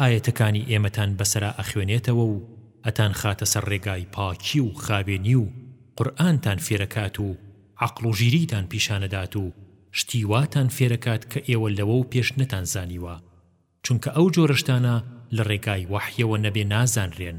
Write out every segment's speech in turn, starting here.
ئایەتەکانی ئێمەتان بەسەرا ئەخوێنێتەوە و ئەتانخاتە سەر ڕێگای پاکی و خاوێنی و قورئانتان فێرەکات و عەقڵ و ژیریتان پیشانەدات و شتی واتان فێرەکات کە ئێوە لەوەو پێش نەتانزانیوە چونکە ئەو جۆرە شتانە لە ڕێگای وەحیەوە نەبێ نازانرێن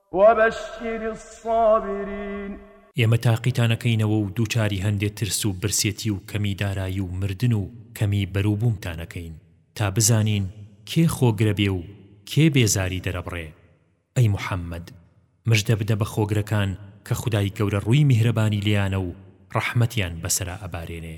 وبشر الصابرین. ئێمە تاقیتانەکەینەوە و دووچاری هەندێ ترس و برسێتی و کەمی دارایی و مردن و کەمی بەروبوومتانەکەین تا بزانین کێ خۆگرە بێ و کێ بێزاری دەرەبڕێ، ئەی محەممەد مژدە بدە بە خۆگرەکان کە خودای گەورە ڕووی میهرەبانی لێیانە و ڕەحمەتیان بەسەرا ئەبارێنێ.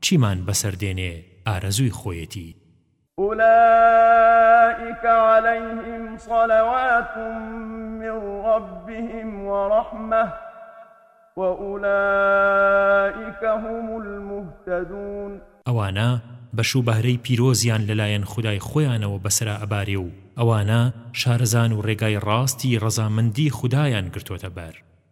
چیمان بەسەر دێنێ ئارەزووی خۆیەتی. ئولائیک علیهم صلوات من ربهم ورحمە وئولائیک هم المهتدون ئەوانە بەش و بەهرەی پیرۆزیان لەلایەن خودای خۆیانەوە بەسەرا ئەبارێ و ئەوانە شارەزان و ڕێگای ڕاستی ڕەزامەندی خودایان گرتۆتە بەر.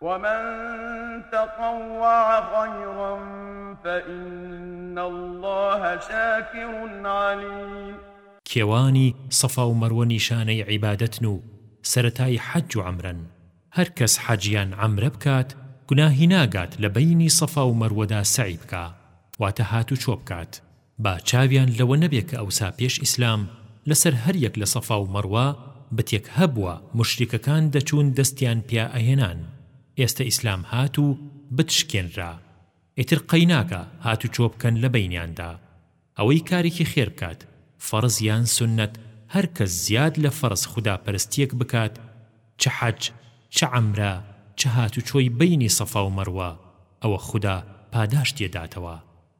ومن تطوع خیرا فان اللە شاکر علیم کێوانی صەفا و مەروە نیشانەی عیبادەتن و سەرەتای حەج و عەمرەن هەر کەس حەج یان عەمرە بکات گوناهی ناگات لە بەینی صەفا و مەروەدا سەعی بکا واتە هاتوچۆ بکات با چاویان لەوە نەبێ کە ئەوسا پێش ئیسلام لەسەر هەر یەک لە سەفا و مەڕوا بتێک هەبووە موشریکەکان دەچوون دەستیان پیا ئەهێنان ئێستە ئیسلام هات و بت شکێنرا ئیتر قەیناکا هاتوچۆ بکەن لە بەینیاندا ئەوەی کارێکی خێر بکات فەڕز یان سوننەت هەر کەس زیاد لە فەڕز خودا پەرستیەک بکات چ حەج چ عەمرە چ هاتوچۆی بەینی سەفا و مەڕوا ئەوە خودا پاداشتیێ داتەوە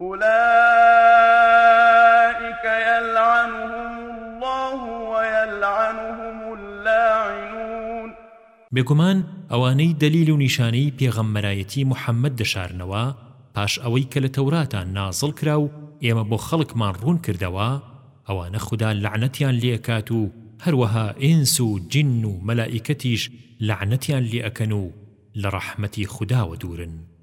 ئولائیک یلعنهم اللە و یلعنهم اللاعنون بێگومان ئەوانەی دەلیل و نیشانەی پێغەمبەرایەتی محمد دەشارنەوە پاش ئەوەی کە لە تەوراتان نازڵ کرا و ئێمە بۆ خەڵکمان ڕوون کردەوە ئەوانە خودا لەعنەتیان لێ ئەکات و هەروەها ئینس و جن و مەلائیکەتیش لەعنەتیان لێ ئەکەن و لە ڕەحمەتی خوداوە دوورن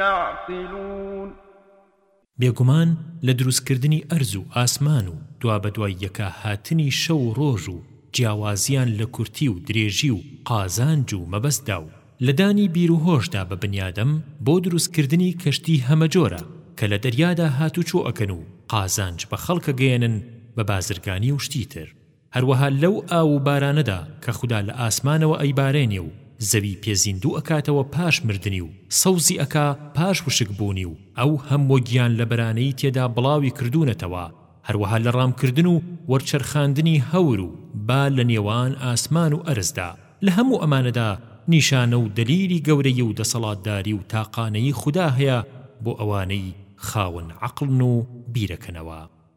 یعقلون بێگومان لە دروستکردنی ئەرز و ئاسمان و دوابەدوای یەکە هاتنی شەو و ڕۆژ و جیاوازیان لە کورتی و درێژی و قازانج و مەبەستدا و لە دانی بیروهۆشدا بە بنیادەم بۆ دروستکردنی کەشتی هەمەجۆرە کە لە دەریادا هاتوچۆ ئەکەن و قازانج بە خەڵک ئەگەیەنن بە بازرگانی و شتی تر هەروەها لەو ئاو و بارانەدا کە خودا لە ئاسمانەوە ئەیبارێنێ و زەوی پێ زیندوو ئەکاتەوە پاش مردنی و سەوزی ئەکا پاش وشک بوونی و ئەو هەمووە گیانلەبەرانەی تێدا بڵاوی کردوونەتەوە هەروەها لە ڕامکردن و وەرچەرخاندنی هەور و با لە نێوان ئاسمان و ئەرزدا لە هەموو ئەمانەدا نیشانە و دەلیلی گەورەیی و دەسەڵاتداری و تاقانەیی خودا هەیە بۆ ئەوانەی خاوەن عەقڵن و بیرەکەنەوە.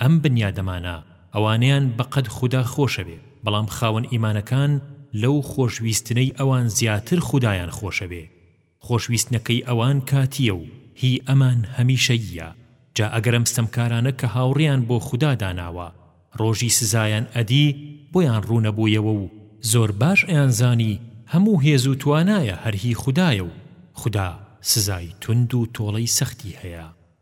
ئەم بنیادەمانە ئەوانەیان بە قەد خودا خۆشەوێ، بەڵام خاوەن ئیمانەکان لەو خۆشویستنەی ئەوان زیاتر خودایان خۆشەوێ، خۆشویستنەکەی ئەوان کاتییە و هی ئەمان هەمیشەییە، جا ئەگەر ئەم ستەمکارانە کە هاوڕیان بۆ خودا داناوە ڕۆژی سزایان ئەدی بۆیان ڕوو نەبوویەوە و زۆر باش ئەیانزانی هەموو هێز و توانایە هەر هی خودایە و خودا سزای توند و تۆڵەی سەختی هەیە.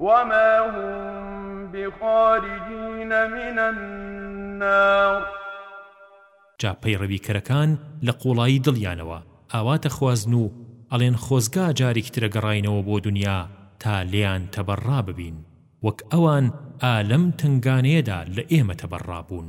وما هم بخارجین من النار جا پەیڕەویکەرەکان لە قوڵایی دڵیانەوە ئاوا دەخوازن و ئەڵێن خۆزگا جارێکی ترە گەڕاینەوە بۆ دونیا تا لێیان تەبەڕا ببین وەک ئەوان ئا لەم تەنگانەیەدا لە ئێمە تەبەڕا بوون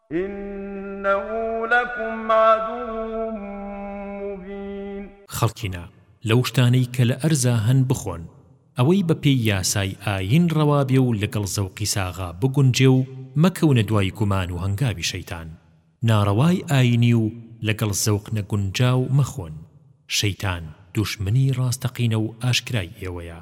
انه لکم عدو مبین خەڵکینە لەو شتانەی کە لە ئەرزا هەن بخۆن ئەوەی بە پێی یاسای ئایین ڕەوا بێ و لەگەڵ زەوقی ساغا بگونجێ و مەکەونە دوای گومان و هەنگاوی شەیتان ناڕەوای ئایینی و لەگەڵ زەوق نەگونجاو مەخۆن شەیتان دوژمنی ڕاستەقینە و ئاشکرای ئێوەیە.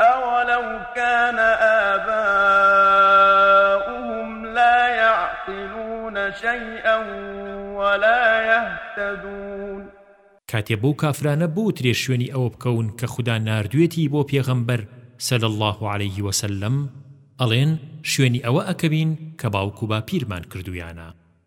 أولو كان آباؤهم لا يعقلون شيئا ولا يهتدون کاتێ بەو کافرانە بوترێ شوێنی ئەوە بکەون کە خودا ناردوێتی بۆ پێغەمبەر صلی اللە علیه وسلم ئەڵێن شوێنی ئەوە ئەکەوین کە باوک و باپیرمان کردویانە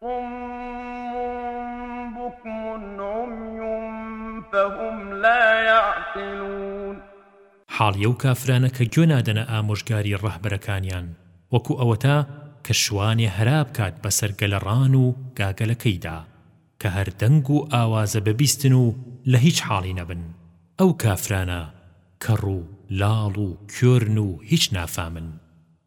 صم بکم عمی فهم لا یعقلون حاڵی ئەو کافرانە کە گوێ نادەنە ئامۆژگاری ڕەهبەرەکانیان وەکو ئەوەتا کە شوانێ هەرا بکات بەسەر گەلەڕان و گاگەلەکەیدا کە هەر دەنگ و ئاوازە بە بیستن و لە هیچ حاڵی نەبن ئەو کافرانە کەڕ و لاڵ و کۆرن و هیچ نافامن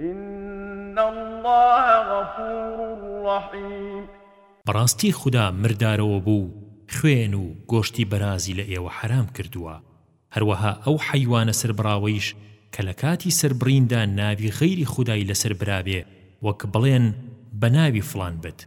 ان اللە غفور رحیم. بەڕاستی خودا مردارەوە بوو و خوێن و گۆشتی بەرازی لە ئێوە حەرام کردووە، هەروەها ئەو حەیوانە سەربڕاوەیش کە لە کاتی سەربڕیندا ناوی غەیری خودای لەسەر برابێ وەک بڵێن بە ناوی فڵان بت،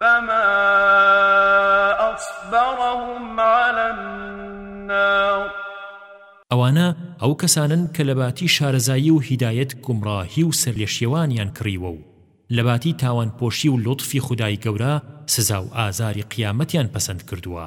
فما اصبرهم علی النار ئەوانە ئەو کەسانەن کە لەباتی شارەزایی و هیدایەت گومڕاهی و سەرلێشیەوانیان کڕیوە و لەباتی تاوانپۆشی و لوتفی خودای گەورە سزا و ئازاری قیامەتیان پەسەند کردووە.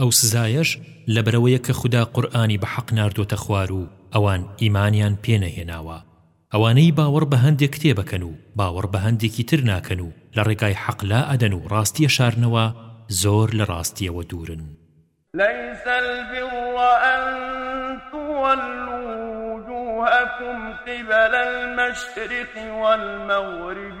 ئەو سزایەش لەبەرئەوەیە کە خودا قورئانی بە حەق ناردۆتە خوار و ئەوان ئیمانیان پێ نەهێناوە. ئەوانەی باوەڕ بە هەندێ کتێبەکەن و باوەڕ بە هەندێکی تر ناکەن و لە ڕێگای حەق لا ئەدەن و ڕاستی ئەشارنەوە، زۆر لە ڕاستییەوە دوورن. ليس البر أن تولوا وجوهكم قبل المشرق والمغرب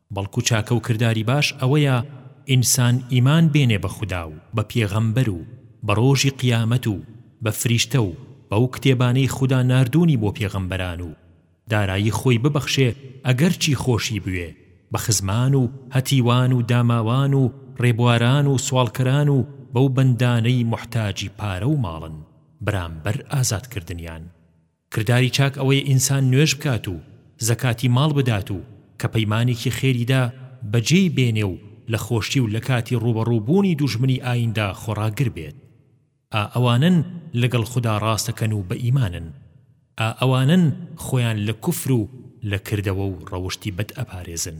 بەڵکو چاکە و کرداری باش ئەوەیە ئینسان ئیمان بێنێ بە خودا و بە پێغەمبەر و بە ڕۆژی قیامەت و بە فریشتە و بەو کتێبانەی خودا ناردوونی بۆ پێغەمبەران و دارایی خۆی ببەخشێ ئەگەرچی خۆشی بوێ بە خزمان و هەتیوان و داماوان و ڕێبواران و سواڵکەران و بەو بەندانەی موحتاجی پارە و ماڵن بەرامبەر ئازادکردنیان. کرداری چاک ئەوەیە ئینسان نوێژ بکات و زەکاتی ماڵ بدات و کە پەیمانێکی خێری دا بەجێی بێنێ و لە خۆشی و لە کاتی ڕووبەڕوو بوونی دوژمنی ئاییندا خۆڕاگر بێت ئا ئەوانەن لەگەڵ خودا ڕاستەکەن و بە ئیمانن ئا ئەوانەن خۆیان لە کوفر و لە کردەوە و ڕەوشتی بەد ئەپارێزن.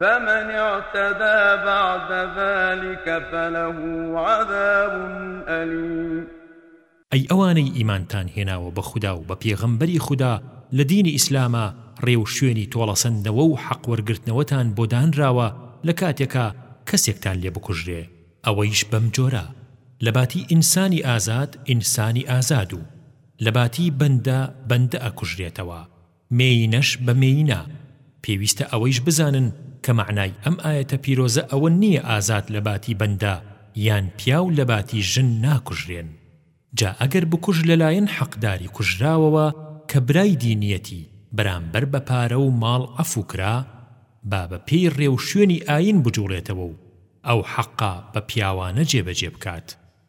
فمن اعتدی بعد ذلک فله عذاب الیم ئەی ئەوانەی ئیمانتان هێناوە بە خودا و بە پێغەمبەری خودا لە دینی ئیسلاما ڕێوشوێنی تۆڵەسەندنەوە و حەق وەرگرتنەوەتان بۆ دانراوە لە کاتێکا کەسێکتان لێ بکوژرێ ئەوەیش بەم جۆرە لە باتی ئینسانی ئازاد ئینسانی ئازاد و لە باتی بەندە بەندە ئەکوژرێتەوە مێیینەش بە مێیینە، پێویستە ئەوەیش بزانن کە مەعنای ئەم ئایەتە پیرۆزە ئەوە نییە ئازاد لە باتی بەندە یان پیاو لە باتی ژن ناکوژرێن، جا ئەگەر بکوژ لەلایەن حەقداری کوژراوەوە کە برای دینییەتی بەرامبەر بە پارە و ماڵ عەفو کرا با بە پێی ڕێ و شوێنی ئایین بجوڵێتەوە و ئەو حەقە بە پیاوانە جێبەجێ بکات.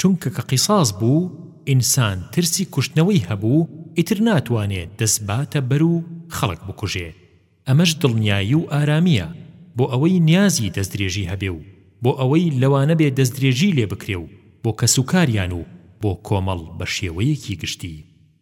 چونکە کە قیساس بوو ئینسان ترسی کوشتنەوەی هەبوو ئیتر ناتوانێ دەست باتە بەر و خەڵک بکوژێ ئەمەش دڵنیایی و ئارامیە بۆ ئەوەی نیازی دەستدرێژی هەبێ و بۆ ئەوەی لەوانە بێ دەستدرێژی لێ بکرێ و بۆ کەسوکاریان و بۆ کۆمەڵ بە شێوەیەکی گشتی.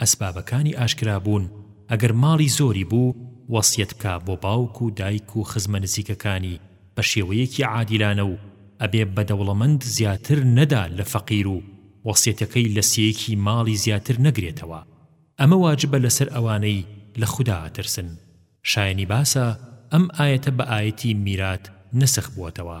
ئەسبابەکانی ئاشکرا بوون ئەگەر ماڵی زۆری بوو وەسیەت بکا بۆ باوک و دایک و خزمە نزیکەکانی بە شێوەیەکی عادیلانە و ئەبێ بە دەوڵەمەند زیاتر نەدا لە فەقیر و وەسیەتەکەی لە سێیەکی ماڵی زیاتر نەگرێتەوە ئەمە واجبە لەسەر ئەوانەی لە خودا ئەترسن شایەنی باسە ئەم ئایەتە بە ئایەتی میرات نەسخ بووەتەوە.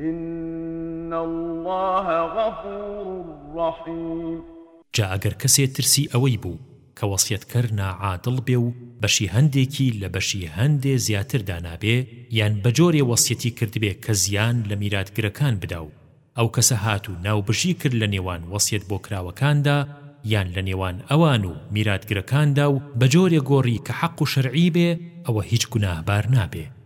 ان اللە غفور رحیم. جا ئەگەر کەسێ ترسی ئەوەی بوو کە وەسیەتکەر ناعادڵ بێ و بەشی هەندێکی لە بەشی هەندێ زیاتر دانابێ یان بەجۆرێ وەسیەتی کردبێ کە زیان لە میراتگرەکان بدا و ئەو کەسە هات و ناوبژی کرد لە نێوان وەسیەت بۆ کراوەکاندا یان لە نێوان ئەوان و میراتگرەکاندا و بەجۆرێ گۆڕی کە حەق و شەرعی بێ ئەوە هیچ گوناهبار نابێ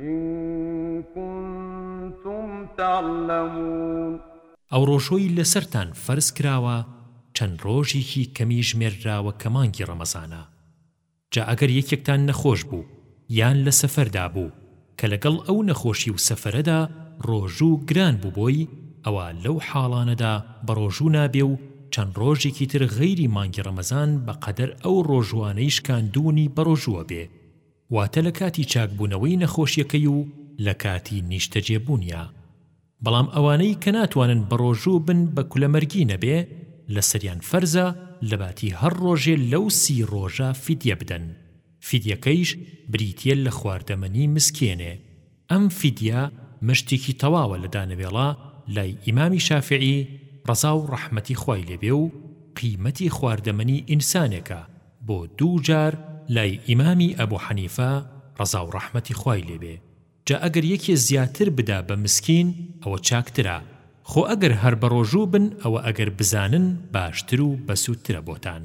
ان کنتم تعلمون. ئەو ڕۆژۆی لەسەرتان فەرز کراوە چەند ڕۆژیکی کەمی ژمێرراوە کە مانگی ڕەمەزانە جا ئەگەر یەکێکتان نەخۆش بوو یان لە سەفەردا بوو کە لەگەڵ ئەو نەخۆشی و سەفەرەدا ڕۆژوو گران بوو بۆی ئەوا لەو حاڵانەدا بەڕۆژوو نابێ و چەند ڕۆژێکی تر غەیری مانگی ڕەمەزان بەقەدەر ئەو ڕۆژووانەی شکاندوونی بەڕۆژووە بێ واتە لە کاتی چاکبوونەوەی نەخۆشیەکەی و لە کاتی نیشتەجێ بوونیا بەڵام ئەوانەی کە ناتوانن بەڕۆژوو بن بە کولە مەرگی نەبێ لەسەریان فەرزە لەباتی هەر ڕۆژێ لەو سی ڕۆژە فیدیە بدەن فیدیەکەیش بریتیە لە خواردەمەنی مسکێنێ ئەم فیدیە مشتێکی تەواوە لە دانەوێڵە لای ئیمامی شافعی ڕەزا و ڕەحمەتی خوای لێ بێ و قیمەتی خواردەمەنی ئینسانێکە بۆ دوو جار لای ئیمامی ئەبو حەنیفە ڕەزا و ڕەحمەتی خوای لێ بێ جا ئەگەر یەکێ زیاتر بدا بە مسکین ئەوە چاکترە خۆ ئەگەر هەر بەڕۆژوو بن ئەوە ئەگەر بزانن باشتر و بەسوودترە بۆتان.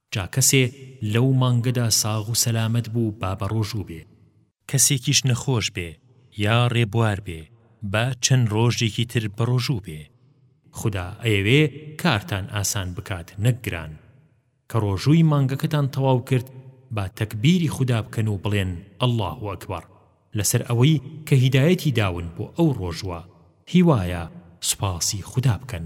جا کەسێ لەو مانگەدا ساغ و سەلامەت بوو با بەڕۆژوو بێ، کەسێکیش نەخۆش بێ یا ڕێبوار بێ با چەند ڕۆژێکی تر بەڕۆژوو بێ، خودا ئەیەوێ کارتان ئاسان بکات نەک گران، کە ڕۆژووی مانگەکەتان تەواو کرد با تەکبیری خودا بکەن و بڵێن اللە اکبر لەسەر ئەوەی کە هیدایەتی داون بۆ ئەو ڕۆژووە، هیوایە سوپاسی خودا بکەن.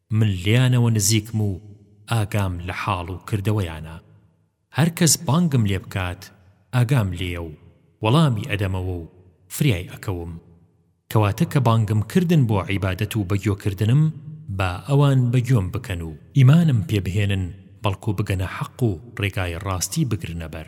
من لێیانەوە نزیکم و ئاگام لە حاڵ و کردەوەیانە هەر کەس بانگم لێ بکات ئاگام لێیە و وەڵامی ئەدەمەوە و فریای ئەکەوم کەواتە کە بانگم کردن بۆ عیبادەت و بەگوێ کردنم با ئەوان بە گوێم بکەن و ئیمانم پێ بهێنن بەڵکو بگەنە حەق و ڕێگای ڕاستی بگرنە بەر.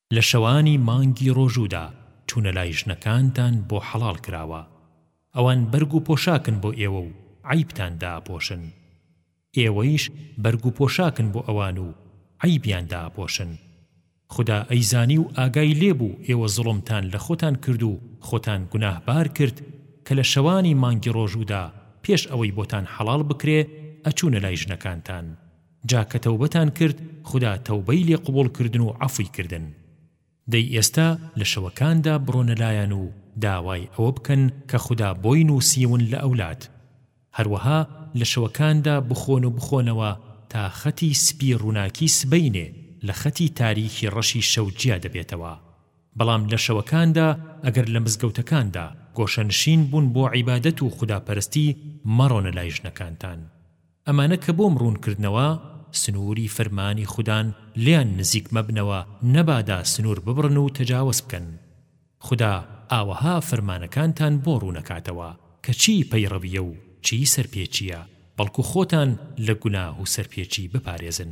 لە شەوانی مانگی ڕۆژوودا چوونە لای ژنەکانتان بۆ حەڵاڵ کراوە ئەوان بەرگ و پۆشاکن بۆ ئێوە و عەیبتان دائەپۆشن ئێوەیش بەرگ و پۆشاکن بۆ ئەوان و عەیبیان دائەپۆشن خودا ئەیزانی و ئاگای لێ بوو ئێوە زوڵمتان لە خۆتان کرد و خۆتان گوناهبار کرد کە لە شەوانی مانگی ڕۆژوودا پێش ئەوەی بۆتان حەڵاڵ بکرێ ئەچوونە لای ژنەکانتان جا کە تەوبەتان کرد خودا تەوبەی لێ قبوڵ کردن و عەفوی کردن دەی ئێستا لە شەوەکاندا بڕۆنە لایان و داوای ئەوە بکەن کە خودا بۆی نووسیون لە ئەولاد هەروەها لە شەوەکاندا بخۆن و بخۆنەوە تا خەتی سپی ڕووناکی سبەینێ لە خەتی تاریکی ڕەشی شەو جیا دەبێتەوە بەڵام لە شەوەکاندا ئەگەر لە مزگەوتەکاندا گۆشەنشین بوون بۆ عیبادەت و خودا پەرستی مەڕۆنە لای ژنەکانتان ئەمانە کە بۆم ڕوون کردنەوە، سنووری فەرمانی خودان لێیان نزیک مەبنەوە نەبادا سنوور ببڕن و تەجاوەز بکەن. خودا ئاوەها فەرمانەکانتان بۆ ڕوون ئەکاتەوە کە چی پەیڕەوییە و چی سەرپێچییە، بەڵکو خۆتان لە گوناه و سەرپێچی بپارێزن.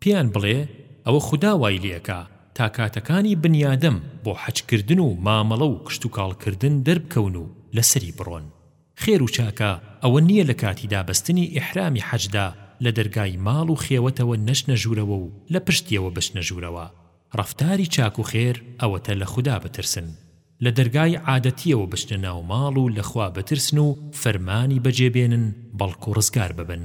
پێیان بڵێ، ئەوە خودا وای لێکا تا کاتەکانی بنیادەم بۆ حەج کردن و مامەڵە و کشتوکاڵ کردن دەربکەون و لەسەری بڕۆن. خێر و چاکە ئەوە نییە لە کاتی دابەستنی ئیحرامی حەجدا لە دەرگای ماڵ و خێوەتەوە نەچنە ژوورەوە و لە پشتیەوە بچنە ژوورەوە. ڕەفتاری چاک و خێر ئەوەتە لە خودا بترسن، لە دەرگای عادەتییەوە بچنە ناو ماڵ و لە خوا بترسن و فەرمانی بەجێ بێنن بەڵکو ڕزگار ببن.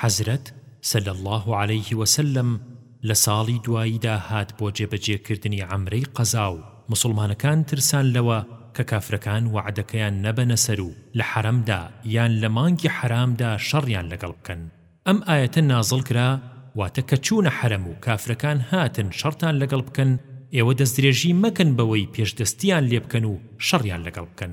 حەزرەت، صلی اللە علیه وسلم، لە ساڵی دواییدا هات بۆ جێبەجێکردنی عەمرەی قەزا و موسڵمانەکان ترسان لەوە کە کافرەکان وەعدەکەیان نەبەنە سەر و لە حەرەمدا یان لە مانگی حەرامدا شەڕیان لەگەڵ بکەن ئەم ئایەتە نازڵ کرا واتە کە چوونە حەرەم و کافرەکان هاتن شەڕتان لەگەڵ بکەن ئێوە دەستدرێژی مەکەن بەوەی پێشدەستیان لێ بکەن و شەڕیان لەگەڵ بکەن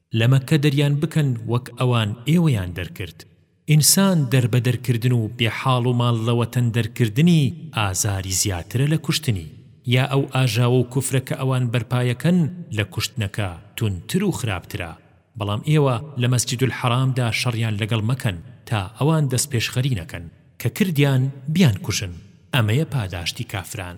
لە مەککە دەریان بکەن وەک ئەوان ئێوەیان دەرکرد ئینسان دەربەدەر کردن و بێ حاڵ و ماڵ لە وەتەن دەرکردنی ئازاری زیاترە لە کوشتنی یا ئەو ئاژاوە و کوفرە کە ئەوان بەرپایەکەن لە کوشتنەکە توندتر و خراپترە بەڵام ئێوە لە مەسجد الحرامدا شەڕیان لەگەڵ مەکەن تا ئەوان دەستپێشخەری نەکەن کە کردیان بیانکوژن ئەمەیە پاداشتی کافران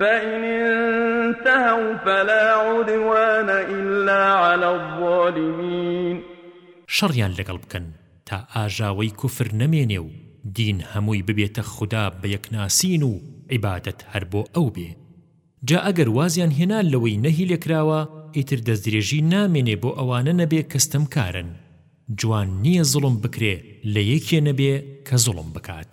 فَإِنِ انتَهَوْا فَلَا عُدْوَانَ إِلَّا عَلَى الظَّالِمِینَ شەڕیان لەگەڵ بکەن تا ئاژاوەی کوفر نەمێنێ و دین هەمووی ببێتە خودا بە یەکناسین و عیبادەت هەر بۆ ئەو بێ جا ئەگەر وازیان هێنا لەوەی نەهی لێکراوە ئیتر دەستدرێژی نامێنێ بۆ ئەوانە نەبێ کە ستەمکارن جوان نییە زوڵم بکرێ لە یەکێ نەبێ کە زوڵم بکات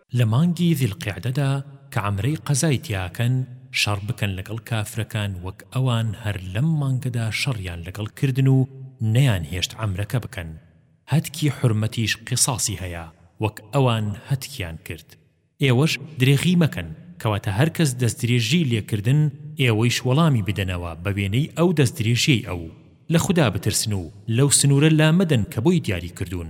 لە مانگی ذی القعدەدا کە عەمرەی قەزای تیاکەن شەڕ بکەن لەگەڵ کافرەکان وەک ئەوان هەر لەم مانگەدا شەڕیان لەگەڵ کردن و نەیان هێشت عەمرەکە بکەن هەتکی حورمەتیش قیصاصی هەیە وەک ئەوان هەتکیان کرد ئێوەش درێغی مەکەن کەواتە هەرکەس دەستدرێژی لێکردن ئێوەیش وەڵامی بدەنەوە بە وێنەی ئەو دەستدرێژیەی ئەو لە خودا بترسن و لەو سنورە لامەدەن کە بۆی دیاری کردوون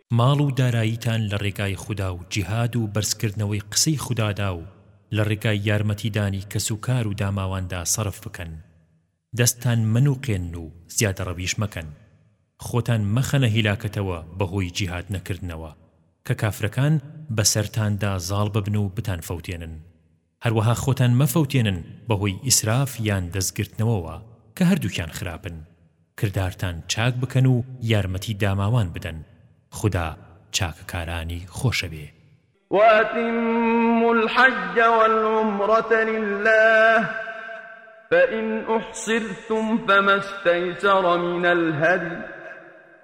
ماڵ و داراییتان لە ڕێگای خودا و جیهاد و بەرزکردنەوەی قسەی خودادا و لە ڕێگای یارمەتیدانی کەس و کار و داماواندا سەرف بکەن. دەستتان مەنووقێنن و زیادەڕەویش مەکەن. خۆتان مەخەنە هیلاکەتەوە بەهۆی جیهاد نەکردنەوە، کە کافرەکان بەسەرتاندا زاڵ ببن و بتانفەوتێنن. هەروەها خۆتان مەفەوتێنن بەهۆی ئیسراف یان دەستگرتنەوەوە، کە هەردووکیان خراپن، کردارتان چاک بکەن و یارمەتی داماوان بدەن، خودا چاکەکارانی خۆشەوێ. وأتموا الحج والعمرة لله فإن أحصرتم فما استيسر من الهدی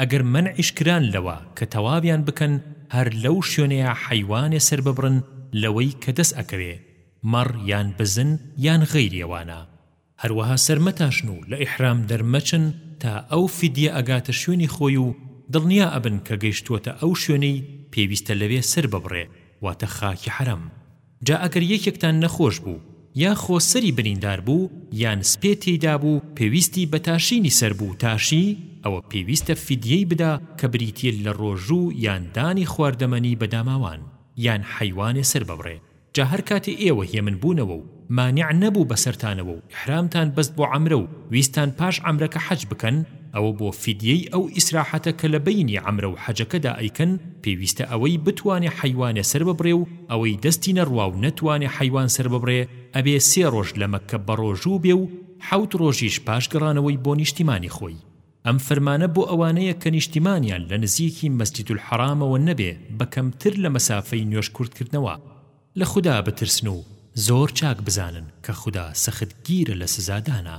ئەگەر مەنعیش کران لەوە کە تەواویان بکەن هەر لەو شوێنەیا حەیوانێ سەر ببڕن لەوەی کە دەس ئەکەوێ مەڕ یان بزن یان غەیری ئەوانە هەروەها سەر مەتاشن و لە ئیحرام دەر مەچن تا ئەو فدیە ئەگاتە شوێنی خۆی و دڵنیا ئەبن کە گەیشتووەتە ئەو شوێنەی پێویستە لەوێ سەر ببڕێ واتە خاکی حەرەم. جا ئەگەر یەکێکتان نەخۆش بوو یاخۆ سەری بریندار بوو یان سپێ تێیدا بوو پێویستی بە تاشینی سەر بوو تاشی ئەوە پێویستە فیدیەی بدا کە بریتیە لە ڕۆژوو یان دانی خواردەمەنی بە داماوان یان حەیوانێ سەر ببڕێ جا هەر کاتێ ئێوە هێمن بوونەوە و مانع نەبوو بەسەرتانەوە و ئیحرامتان بەست بۆ عەمرە و ویستان پاش عەمرەکە حەج بکەن ئەوە بۆ فیدیەی ئەو ئیسراحەتە کە لە بەینی عەمرە و حەجەکەدا ئەیکەن پێویستە ئەوەی بتوانێ حەیوانێ سەر ببڕێ و ئەوەی دەستی نەڕوا و نەتوانێ حەیوان سەرببڕێ ئەبێ سێ ڕۆژ لە مەککە بەڕۆژوو بێ و حەوت ڕۆژیش پاش گەڕانەوەی بۆ نیشتیمانی خۆی ئەم فەرمانە بۆ ئەوانەیە کە نیشتیمانیان لە نزیکی مەسجد الحرامەوە نەبێ بە کەمتر لە مەسافەی نوێژ کورتکردنەوە لە خودا بترسن و زۆر چاک بزانن کە خودا سەختگیرە لە سزادانا.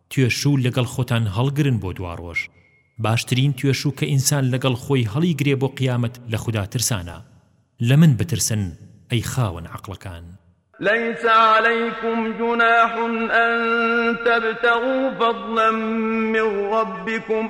توێشوو لەگەڵ خۆتان هەڵگرن بۆ دواڕۆژ باشترین توێشوو کە ئینسان لەگەڵ خۆی هەڵیگرێ بۆ قیامەت لە خودا ترسانە لە من بترسن ئەی خاوەن عەقڵەکان. ليس عليكم جناح أن تبتغوا فضلا من ربكم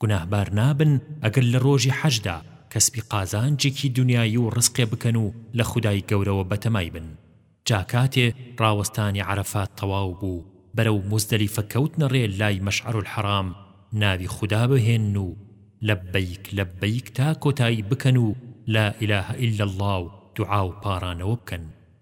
گوناهبار نابن ئەگەر لە ڕۆژی حەشدا کەسبی قازانجێکی دونیایی و ڕزقێ بکەن و لە خودای گەورەوە بەتەمای بن جا کاتێ ڕاوەستانی عەرەفات تەواو بوو بەرەو موزدەلیفە کەوتنە ڕێ لای مەشعەرولحەڕام ناوی خودا بهێنن و لەبەیک لەبەیک تا کۆتایی بکەن و لا الە الا اللە و دوعا و پاڕانەوە بکەن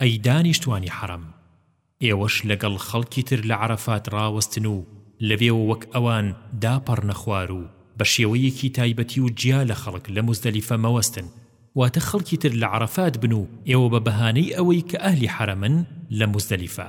ئەی دانیشتوانی حەڕەم ئێوەش لەگەڵ خەڵکی تر لە عەرەفات ڕاوەستن و لەوێوە وەک ئەوان داپەڕنە خوار و بە شێوەیەکی تایبەتی و جیا لە خەڵک لە موزدەلیفە مەوەستن واتە خەڵکی تر لە عەرەفات بن و ئێوە بە بەهانەی ئەوەی کە ئەهلی حەرەمن لە موزدەلیفە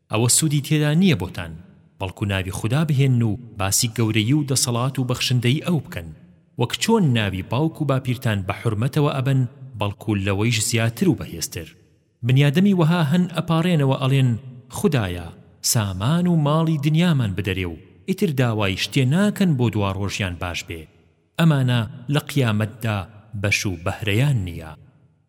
ئەوە سوودی تێدا نییە بۆتان، بەڵکو ناوی خودا بهێنن و باسی گەورەیی و دەسەڵات و بەخشندەیی ئەو بکەن، وەک چۆن ناوی باوک و باپیرتان بە حورمەتەوە ئەبەن بەڵکو لەوەیش زیاتر و بەهێزتر. بنیادەمی وەها هەن ئەپاڕێنەوە ئەڵێن، خودایە سامان و ماڵی دنیامان بدەرێ و ئیتر داوای شتێ ناکەن بۆ دواڕۆژیان باش بێ، ئەمانە لە قیامەتدا بەش و بەهرەیان نییە.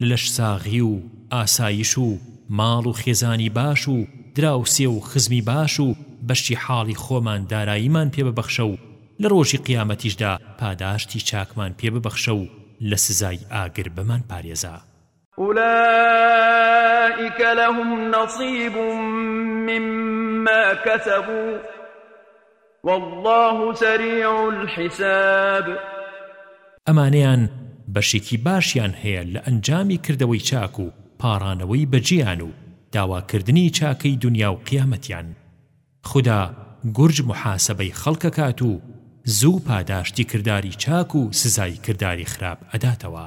لەشساغی و ئاسایش و ماڵ و خێزانی باش و دراوسێ و خزمی باش و بەشی حاڵی خۆمان داراییمان پێ ببەخشە و لە ڕۆژی قیامەتیشدا پاداشتی چاکمان پێ ببەخشە و لە سزای ئاگر بمانپارێزە. ئولائیک لهم نصیب مما کسبوا واللە سریع الحساب ئەمانەیان بەشێکی باشیان هەیە لە ئەنجامی کردەوەی چاک و پاڕانەوەی بەجێیان و داواکردنی چاکەی دونیا و قیامەتیان خودا گورج محاسەبەی خەڵکەکات و زوو پاداشتی کرداری چاک و سزای کرداری خراپ ئەداتەوە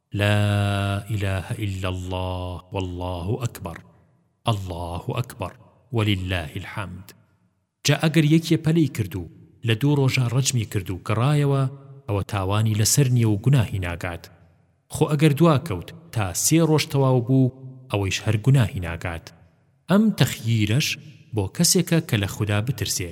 لا الە الا اللە واللە اکبر اللە اکبر وللە الحمد جا ئەگەر یەکێ پەلی کرد و لە دوو ڕۆژا ڕەجمی کرد و گەڕایەوە ئەوە تاوانی لەسەر نیە و گوناهی ناگات خۆ ئەگەر دوا کەوت تا سێ ڕۆژ تەواو بوو ئەوەیش هەر گوناهی ناگات ئەم تەخییرەش بۆ کەسێکە کە لە خودا بترسێ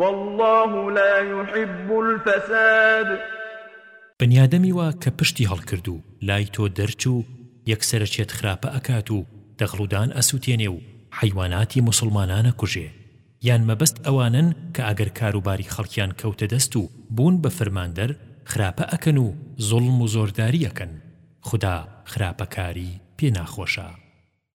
واللە لا یحب الفساد. بنیادەمی وا کە پشتی هەڵکرد و لای تۆ دەرچوو یەکسەرە چێت خراپە ئەکات و دەغڵودان ئەسوتێنێ و حەیواناتی موسڵمانان ئەکوژێ یان مەبەست ئەوانەن کە ئەگەر کاروباری خەڵکیان کەوتە دەست و بوون بە فرماندەر خراپە ئەکەن و زوڵم و زۆرداری ئەکەن خودا خراپەکاری پێ ناخۆشە.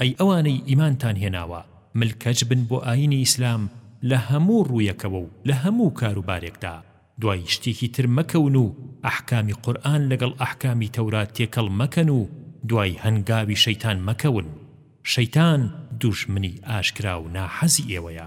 ئەی ئەوانەی ئیمانتان هێناوە ملکەچ بن بۆ ئاینی ئیسلام لە هەموو ڕوویەکەوە و لە هەموو کار و بارێکدا دوای شتێکی تر مەکەون و ئەحکامی قورئان لەگەڵ ئەحکامی تەورات تێکەڵ مەکەن و دوای هەنگاوی شەیتان مەکەون شەیتان دوژمنی ئاشکرا و ناحەزی ئێوەیە.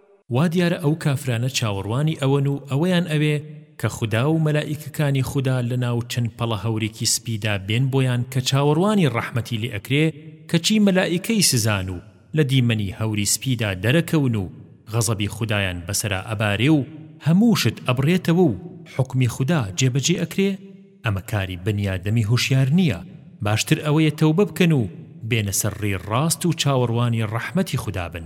وا دیارە ئەو کافرانە چاوەڕوانی ئەوەن و ئەوەیان ئەوێ کە خودا و مەلائیکەکانی خودا لە ناو چەند پەڵە هەورێکی سپیدا بێن بۆیان کە چاوەڕوانی ڕەحمەتی لێ ئەکرێ کەچی مەلائیکەی سزان و لە دیمەنی هەوری سپیدا دەرەکەون و غەزەبی خودایان بەسەرا ئەبارێ و هەموو شت ئەبڕێتەوە و حوکمی خودا جێبەجێ ئەکرێ ئەمە کاری بەنیادەمی هوشیار نیە باشتر ئەوەیە تەوبە بکەن و بێنە سەر ڕێی ڕاست و چاوەڕوانی ڕەحمەتی خودا بن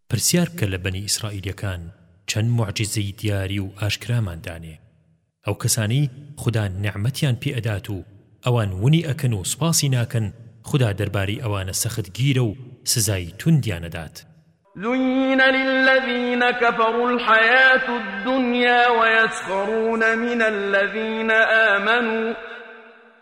پرسیار بکە لە بەنی ئیسرائیلیەکان چەند موعجیزەی دیاری و ئاشکرامان دانێ ئەو کەسانەی خودا نیعمەتیان پێ ئەدات و ئەوان ونی ئەکەن و سوپاسی ناکەن خودا دەربارەی ئەوانە سەخت گیرە و سزای توندیان ئەدات زين للذين كفروا الحياة الدنيا ويسخرون من الذين آمنوا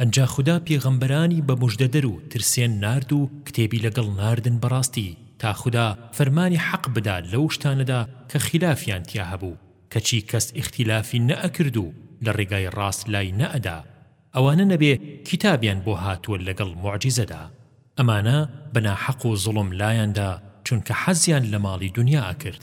ئنجا خودا پێغەمبەرانی بە موژدەدەر و ترسێن نارد و کتێبی لەگەڵ ناردن بە ڕاستی تا خودا فەرمانی حەق بدا لەو شتانەدا کە خیلافیان تیا هەبوو کەچی کەس ئیختیلافی نەئەکرد و لە ڕێگای ڕاست لای نەئەدا ئەوانە نەبێ کیتابیان بۆ هاتووە لەگەڵ موعجیزەدا ئەمانە بە ناحەق و زوڵم لایاندا چونکە حەزیان لە ماڵی دونیا ئەکرد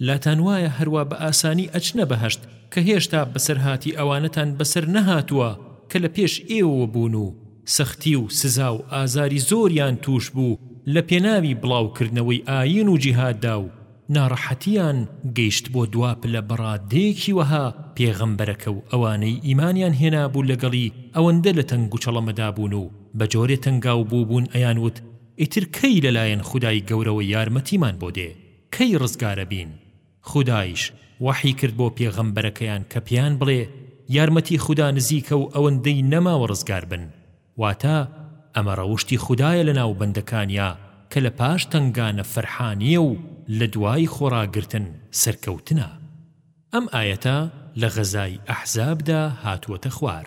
لاتان وایە هەروا بە ئاسانی ئەچنە بەهەشت کە هێشتا بەسەرهاتی ئەوانەتان بەسەر نەهاتووە کە لە پێش ئێوەوە بوون و سەختی و سزا و ئازاری زۆریان تووش بوو لە پێناوی بڵاو کردنەوەی ئایین و جیهاددا و ناڕەحەتیان گەیشت بۆ دوا پلە بە ڕادەیەکی وەها پێغەمبەرەکە و ئەوانەی ئیمانیان هێنابوو لەگەڵی ئەوەندە لە تەنگوچەڵەمەدا بوون و بە جۆرێ تەنگاو بووبوون ئەیان وت ئیتر کەی لەلایەن خودای گەورەوە یارمەتیمان بۆ دێ؟ کەی ڕزگارەبین؟ خودایش وەحی کرد بۆ پێغەمبەرەکەیان کە پێیان بڵێ، یارمەتی خودا نزیکە و ئەوەندەی نەماوە ڕزگار بن. واتە، ئەمە ڕەوشتی خودایە لەناو بەندەکانیا کە لە پاش تەنگانە فەرحانییە و لە دوای خۆڕاگرتن سەرکەوتنە. ئەم ئایەتە لە غەزای ئەحزابدا هاتووەتە خوار.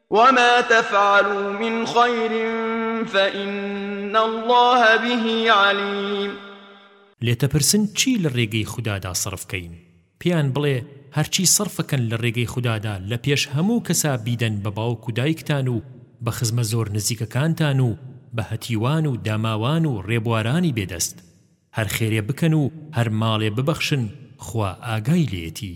وما تفعلوا من خیر فإن الله به علیم لێتەپرسن چی لە ڕێگەی خودادا سەرف کەین پێیان بڵێ هەرچی سەرفەکەن لە ڕێگەی خودادا لە پێش هەموو کەسا بیدەن بە باوک و دایکتان و بە خزمە زۆر نزیکەکانتان و بە هەتیوان و داماوان و ڕێبوارانی بێ دەست هەر خێرێ بکەن و هەر ماڵێ ببەخشن خوا ئاگای لێیەتی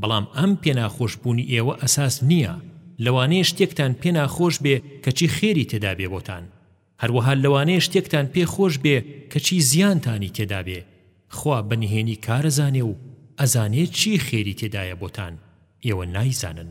بەڵام ئەم پێناخۆش بوونی ئێوە ئەساس نیە لەوانەیە شتێکتان پێ ناخۆش بێ کەچی خێری تێدا بێ بۆتان هەروەها لەوانەیە شتێکتان پێ خۆش بێ کەچی زیانتانی تێدا بێ خوا بە نهێنی کارەزانێ و ئەزانێ چی خێری تێدایە بۆتان ئێوە نایزانن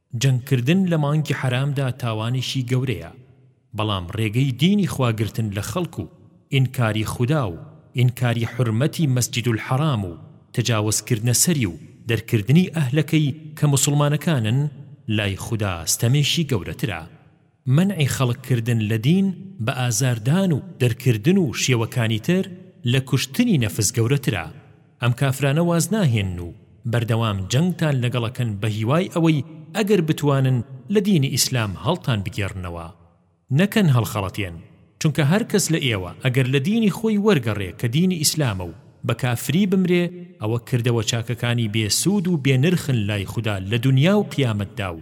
جەنگکردن لە مانگی حەرامدا تاوانێکی گەورەیە، بەڵام ڕێگەی دینی خوا گرتن لە خەڵک و ئینکاری خودا و ئینکاری حورمەتی مەسجد الحرام و تەجاوزکردنە سەری و دەرکردنی ئەهلەکەی کە موسڵمانەکانن لای خودا ستەمێکی گەورەترە. مەنعی خەڵک کردن لە دین بە ئازار دان و دەرکردن و شێوەکانی تر لە کوشتنی نەفس گەورەترە ئەم کافرانە واز ناهێنن و بەردەوام جەنگتان لەگەڵ ئەکەن بە هیوای ئەوەی ئەگەر بتوانن لە دینی ئیسلام هەڵتان بگێڕنەوە نەکەن هەڵخەڵەتێن چونکە هەر کەس لە ئێوە ئەگەر لە دینی خۆی وەرگەڕێ کە دینی ئیسلامە و بە کافری بمرێ ئەوە کردەوە چاکەکانی بێ سوود و بێ نرخن لای خودا لە دونیا و قیامەتدا و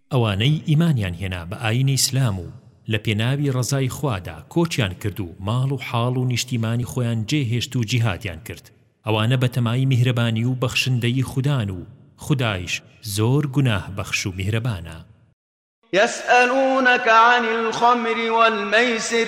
ئەوانەی ئیمانیان هێنا بە ئاینی ئیسلام و لە پێناوی ڕەزای خوادا کۆچیان کرد و ماڵ و حاڵ و نیشتیمانی خۆیان جێ هێشت و جیهادیان کرد ئەوانە بەتەمای میهرەبانی و بەخشندەیی خودان و خودایش زۆر گوناه بەخش و میهرەبانە. یسئەلونەکە عەنی الخەمری والمەیسر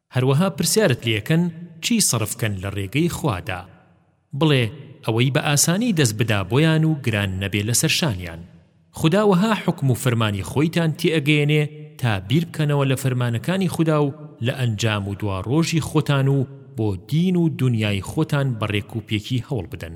هەروەها پرسیارت لێکەن چی سەرف کەن لە ڕێگەی خوادا بڵێ ئەوەی بە ئاسانی دەست بدا بۆیان و گران نەبێ لەسەر شانیان خودا وەها حوکم و فرمانی خۆیتان تێئەگەیەنێ تا بیر بکەنەوە لە فرمانەکانی خودا و لە ئەنجام و دواڕۆژی خۆتان و بۆ دین و دونیای خۆتان بە ڕێک و پێکی هەوڵ بدەن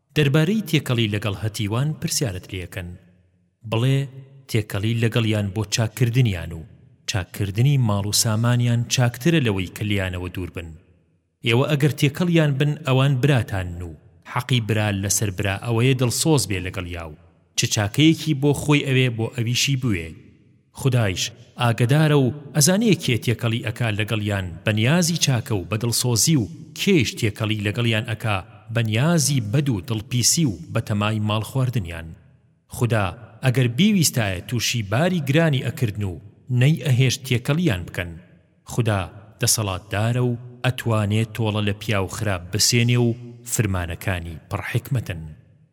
دەربارەی تێکەڵی لەگەڵ هەتیوان پرسیارت لێکەن، بڵێ، تێکەڵی لەگەڵیان بۆ چاککردنیان و چاککردنی ماڵ و سامانیان چاکترە لەوەی کە لێیانەوە دووربن. ئێوە ئەگەر تێکەڵیان بن ئەوان براتانن و حەقی برا لەسەر برا ئەوەیە دڵسۆزبێ لەگەڵیا و چ چاکەیەکی بۆ خۆی ئەوێ بۆ ئەویشی بوێ خودایش ئاگەدارە و ئەزانێ کێ تێکەڵی ئەکا لەگەڵیان بە نیازی چاکە و بە دڵسۆزی و کێیش تێکەڵی لەگەڵیان ئەکا بە نیازی بەد و دڵ پیسی و بە تەمای ماڵ خواردنیان خودا ئەگەر بیویستایە تووشی باری گرانی ئەکردن و نەی ئەهێشت تێکەڵیان بکەن خودا دەسەڵاتدارە و ئەتوانێ تۆڵە لە پیاو خراپ بسێنێ و فرمانەکانی پڕ حیکمەتن.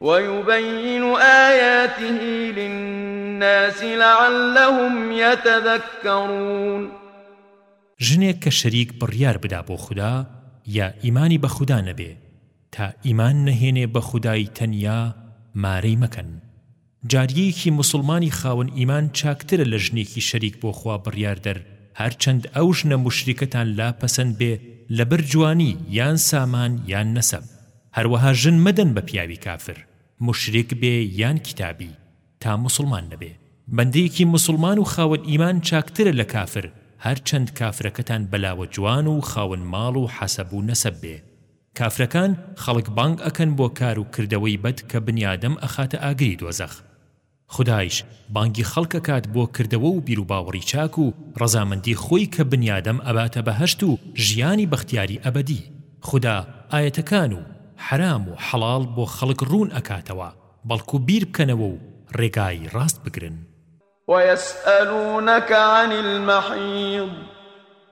وَیُبَیِّنُ آیَاتِهِ لِلنَّاسِ لَعَلَّهُمْ یَتَذَکَّرُونَ ژنێک کە شەریک بڕیار بدا بۆ خودا یا ئیمانی بە خودا نەبێ تا ئیمان نەهێنێ بە خودای تەنیا مارەی مەکەن جاریەیکی موسڵمانی خاوەن ئیمان چاکترە لە ژنێکی شەریک بۆ خوا بڕیاردەر هەرچەند ئەو ژنە موشریکەتان لا پەسەند بێ لەبەر جوانی یان سامان یان نەسەب هەروەها ژن مەدەن بە پیاوی کافر، موشریک بێ یان کیتابی، تا موسڵمان نەبێ. بەندەیەکی موسڵمان و خاوەن ئیمان چاکترە لە کافر، هەرچەند کافرەکەتان بەلاوە جوان و خاوەن ماڵ و حەسەب و نەسەب بێ. کافرەکان خەڵک بانگ ئەکەن بۆ کار و کردەوەی بەد کە بنیادەم ئەخاتە ئاگری دۆزەخ. خودایش بانگی خەڵک ئەکات بۆ کردەوە و بیروباوەڕی چاک و ڕەزامەندی خۆی کە بنیادەم ئەباتە بەهەشت و ژیانی بەختیاری ئەبەدی خودا ئایەتەکان و حەرام و حەڵاڵ بۆ خەڵک ڕوون ئەکاتەوە بەڵکو بیر بکەنەوە و ڕێگای ڕاست بگرن. ويسألونك عن المحيض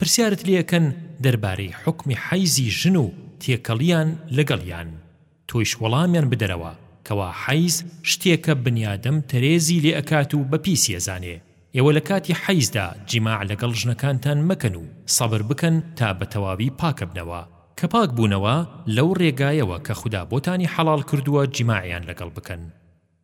پرسیارت لێ ئەکەن دەربارەی حوکمی حەیزی ژن و تێکەڵیان لەگەڵیان تۆیش وەڵامیان بدەرەوە کەوا حەیز شتێکە بنیادەم تەرێزی لێ ئەکات و بە پیسی ئەزانێ ئێوە لە کاتی حەیزدا جیماع لەگەڵ ژنەکانتان مەکەن و سەبر بکەن تا بە تەواوی پاکەبنەوە کە پاک بوونەوە لەو ڕێگایەوە کە خودا بۆتانی حەڵاڵ کردووە جیماعیان لەگەڵ بکەن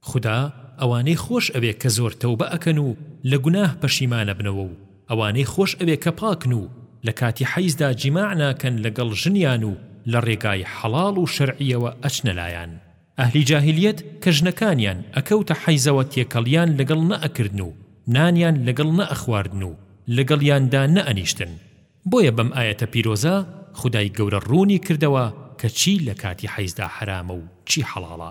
خودا ئەوانەی خۆش ئەوێ کە زۆر تەوبە ئەکەن و لە گوناه پەشیمان ئەبنەوە و ئەوانەی خۆش ئەوێ کە پاکن و لە کاتی حەیزدا جیماع ناکەن لەگەڵ ژنیان و لە ڕێگای حەڵاڵ و شەرعیەوە ئەچنە لایان ئەهلی جاهیلیەت کە ژنەکانیان ئەکەوتە حەیزەوە تێکەڵیان لەگەڵ نەئەکردن و نانیان لەگەڵ نەئەخواردن و لەگەڵیاندا نەئەنیشتن بۆیە بەم ئایەتە پیرۆزە خودای گەورە ڕوونی کردەوە کە چی لە کاتی حەیزدا حەرامە و چی حەڵاڵە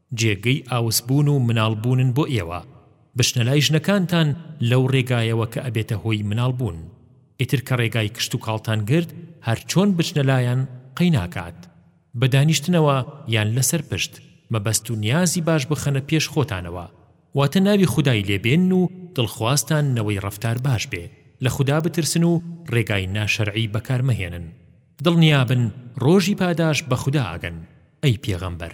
جێگەی ئاوس بوون و مناڵ بوونن بۆ ئێوە بچنە لای ژنەکانتان لەو ڕێگایەوە کە ئەبێتە هۆی مناڵ بوون ئیتر کە ڕێگای کشت و کاڵتان گرت هەر چۆن بچنە لایان قەی ناکات بە دانیشتنەوە یان لەسەر پشت مەبەست و نیازی باش بخەنە پێش خۆتانەوە واتە ناوی خودای لێ بێنن و دڵخوازتان نەوەی ڕەفتار باش بێ لە خودا بترسن و ڕێگای ناشەرعی بەکار مەهێنن دڵنیابن ڕۆژی پاداش بە خودا ئەگەن ئەی پێغەمبەر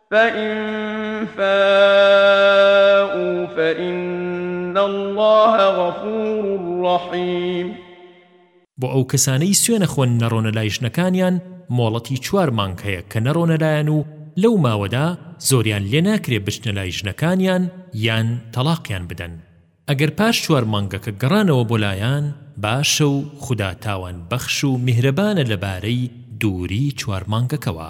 فَإِن فَاءوٗا فَإِنَّ اللَّهَ غَفُورٌ رَحِیمٌ بۆ ئەو کەسانەی سوێ نەخۆن نەڕۆنە لای ژنەکانیان مۆڵەتی چوار مانگ هەیە کە نەڕۆنە لایان و لەو ماوەدا زۆریان لێ ناکرێ بچنە لای ژنەکانیان یان تەڵاقیان بدەن ئەگەر پاش چوار مانگەکە گەڕانەوە بۆ لایان باشە و خودا تاوان بەخش و میهرەبانە لەبارەی دووری چوار مانگەکەوە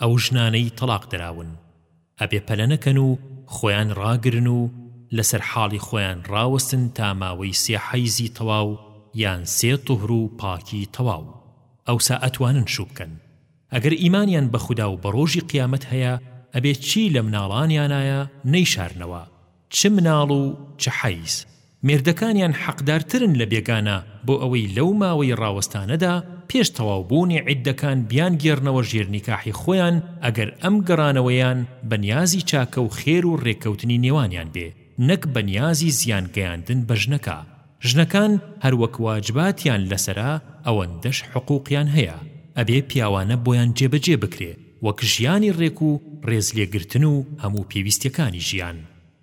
ئەو ژنانەی تەڵاق دراون ئەبێ پەلە نەکەن و خۆیان ڕاگرن و لەسەر حاڵی خۆیان ڕاوەستن تا ماوەی سێ حەیزی تەواو یان سێ طوهر و پاکی تەواو ئەوسا ئەتوانن شوو بکەن ئەگەر ئیمانیان بە خودا و بە ڕۆژی قیامەت هەیە ئەبێ چی لە مناڵانیانایە نەیشارنەوە چ مناڵ و چ حیز مێردەکانیان حەقدارترن لە بێگانە بۆ ئەوەی لەو ماوەی ڕاوەستانەدا پێش تەواو بوونی عیددەکان بیانگێڕنەوە ژێر نیکاحی خۆیان ئەگەر ئەم گەڕانەوەیان بە نیازی چاکە و خێر و ڕێککەوتنی نێوانیان بێ نەک بە نیازی زیان گەیاندن بە ژنەکە ژنەکان هەر وەک واجباتیان لەسەرە ئەوەندەش حقوقیان هەیە ئەبێ پیاوانە بۆیان جێبەجێ بکرێ وەک ژیانی ڕێک و ڕێز لێگرتن و هەموو پێویستیەکانی ژیان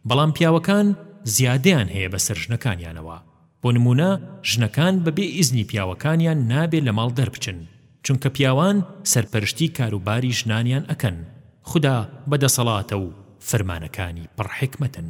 بەڵام پیاوەکان زیادەیان هەیە بەسەر ژنەکانیانەوە بۆ نموونە ژنەکان بەبێ ئیزنی پیاوەکانیان نابێ لە ماڵ دەربچن چونکە پیاوان سەرپەرشتی کاروباری ژنانیان ئەکەن خودا بە دەسەڵاتە و فرمانەکانی پڕ حیکمەتن.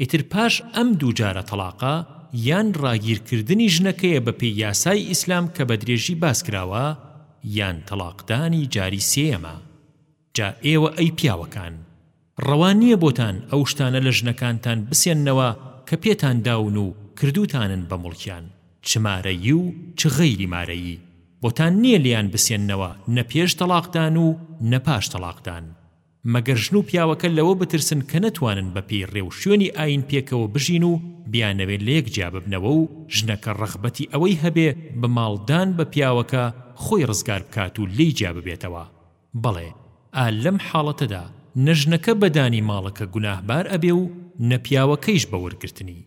ئیتر پاش ئەم دوو جارە تەڵاقە یان ڕاگیر کردنی ژنەکەیە بە پێی یاسای ئیسلام کە بە درێژی باس کراوە یان تەڵاق دانی جاری سێیەمە جا ئێوە ئەی پیاوەکان ڕەوا نیە بۆتان ئەو شتانە لە ژنەکانتان بسێننەوە کە پێتان داون و کردوتانن بە موڵکیان چ مارەیی و چ غەیری مارەیی بۆتان نیە لێیان بسێننەوە نە پێش تەڵاق دان و نە پاش تەڵاق دان مەگەر ژن و پیاوەکە لەوە بترسن کە نەتوانن بەپێی ڕێوشوێنی ئایین پێکەوە بژین و بیانەوێت لەیەک جیاببنەوە و ژنەکە ڕەغبەتی ئەوەی هەبێ بە ماڵدان بە پیاوەکە خۆی ڕزگار بکات و لێی جیاببێتەوە؟ بەڵێ، ئا لەم حاڵەتەدا نە ژنەکە بە دانی ماڵەکە گوناهبار ئەبێ و نە پیاوەکەیش بە وەرگرتنی.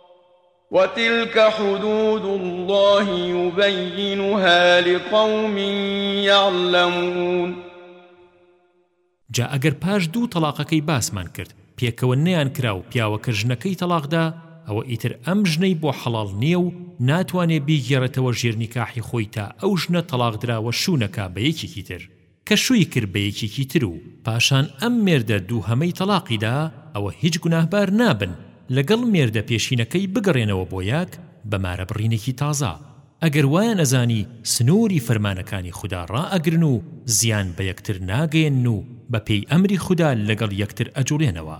وتلک حدود اللە یبینها لقوم یعلمون. جا ئەگەر پاش دوو تەڵاقەکەی باسمان کرد پێکەوە نەیان کرا و پیاوەکە ژنەکەی تەڵاق دا ئەوە ئیتر ئەم ژنەی بۆ حەڵاڵ نییە و ناتوانێ بیگێڕێتەوە ژێر نیکاحی خۆی تا ئەو ژنە تەڵاق دراوە شوو نەکا بە یەکێکی تر کە شووی کرد بە یەکێکی تر و پاشان ئەم مێردە دووهەمەی تەڵاقی دا، ئەوە هیچ گوناهبار نابن لەگەڵ مێردە پێشینەکەی بگەڕێنەوە بۆ یەک بە مارەبڕینێکی تازە، ئەگەر وایان ئەزانی سنووری فەرمانەکانی خودا ڕائەگرن و زیان بە یەکتر ناگەیەنن و بە پێی ئەمری خودا لەگەڵ یەکتر ئەجوڵێنەوە،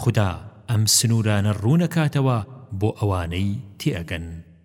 خودا ئەم سنوورانە ڕوون ئەکاتەوە بۆ ئەوانەی تێئەگەن.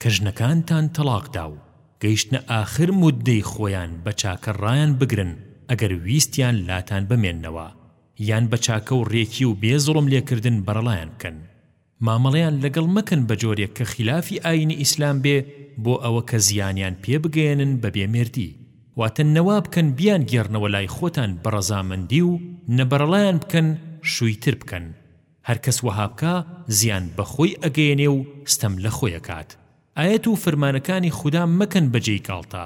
کە ژنەکانتان تەڵاق دا و گەیشتنە ئاخر موددەی خۆیان بە چاکە ڕایان بگرن ئەگەر ویستیان لاتان بمێننەوە یان بە چاکە و ڕێکی و بێ زوڵم لێکردن بەرەڵایان بکەن مامەڵەیان لەگەڵ مەکەن بە جۆرێک کە خیلافی ئاینی ئیسلام بێ بۆ ئەوە کە زیانیان پێ بگەیەنن بە بێ مێردی واتە نەوا بکەن بیان گێڕنەوە لای خۆتان بە ڕەزامەندی و نە بەرەڵایان بکەن شووی تر بکەن هەر کەس وەها بکا زیان بە خۆی ئەگەیەنێ و ستەم لە خۆی ئەکات ئایەت و فەرمانەکانی خودا مەکەن بە جێی گاڵتە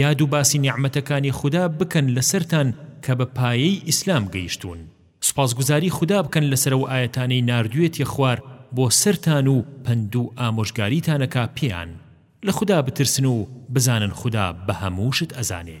یاد و باسی نیعمەتەکانی خودا بکەن لەسەرتان کە بە پایەی ئیسلام گەیشتوون سوپاسگوزاری خودا بکەن لەسەر ئەو ئایەتانەی ناردویەتیە خوار بۆ سەرتان و پەند و ئامۆژگاریتان ئەکا پێیان لە خودا بترسن و بزانن خودا بە هەموو شت ئەزانێ.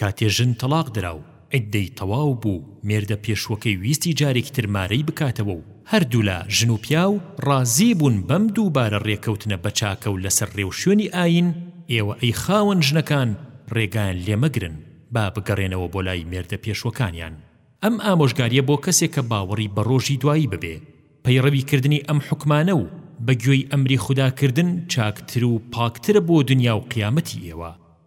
کاتێ ژن تەڵاق درا و عیددەی تەواو بوو، مێردە پێشوەکەی ویستی جارێکی تر مارەی بکاتەوە و هەردوولا ژن و پیاو ڕازی بوون بەم دووبارە ڕێکەوتنە بە چاکە و لەسەر ڕێوشوێنی ئایین، ئێوە ئەی خاوەن ژنەکان ڕێگایان لێ مەگرن با بگەڕێنەوە بۆ لای مێردە پێشوەکانیان. ئەم ئامۆژگارییە بۆ کەسێک کە باوەڕی بە ڕۆژی دوایی ببێ، پەیڕەوی کردنی ئەم حوکمانە و بە گوێی ئەمری خودا کردن چاکتر و پاکترە بۆ دنیا و قیامەتی ئێوە.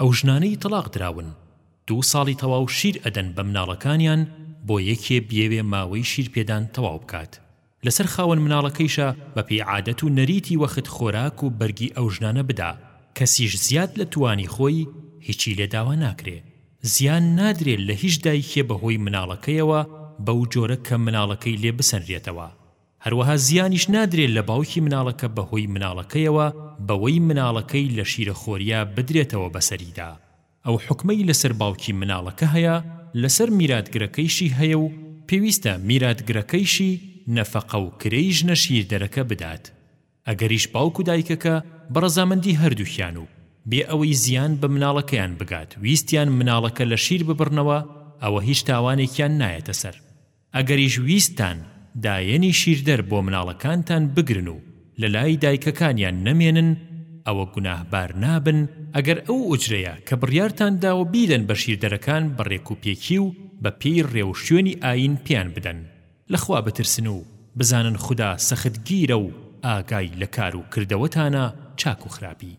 ئەو ژنانەی تەڵاق دراون دوو ساڵی تەواو شیر ئەدەن بە مناڵەکانیان بۆ یەکێ بیەوێ ماوەی شیر پێدان تەواو بکات لەسەر خاوەن مناڵەکەیشە بەپێی عادەت و نەریتی وەخت خۆراک و بەرگی ئەو ژنانە بدا کەسیش زیاد لە توانی خۆی هیچی لێ داوا ناکرێ زیان نادرێ لە هیچ دایکێ بە هۆی مناڵەکەیەوە بەو جۆرە کە مناڵەکەی لێ بسەنرێتەوە. هەروەها زیانیش نادرێت لە باوکی مناڵەکە بە هۆی مناڵەکەیەوە بەوەی مناڵەکەی لە شیرە خۆریا بدرێتەوە بەسەریدا ئەو حوکمەی لەسەر باوکی مناڵەکە هەیە لەسەر میراتگرەکەیشی هەیە و پێویستە میراتگرەکەیشی نەفەقە و کرێی ژنە شیردەرەکە بدات ئەگەریش باوک و دایکەکە بە ڕەزامەندی هەردووکیان و بێ ئەوەی زیان بە مناڵەکەیان بگات ویستیان مناڵەکە لە شیر ببڕنەوە ئەوە هیچ تاوانێکیان نایەتە سەر ئەگەریش ویستتان دایەنی شیردەر بۆ مناڵەکانتان بگرن و لەلای دایکەکانیان نەمێنن ئەوە گوناهبار نابن ئەگەر ئەو ئوجرەیە کە بڕیارتان داوە بیدەن بە شیردەرەکان بە رێکوپێکی و بە پێی رێوشوێنی ئایین پێیان بدەن لە خوا بترسن و بزانن خودا سەختگیرە و ئاگای لە کار و کردەوەتانە چاک و خراپی.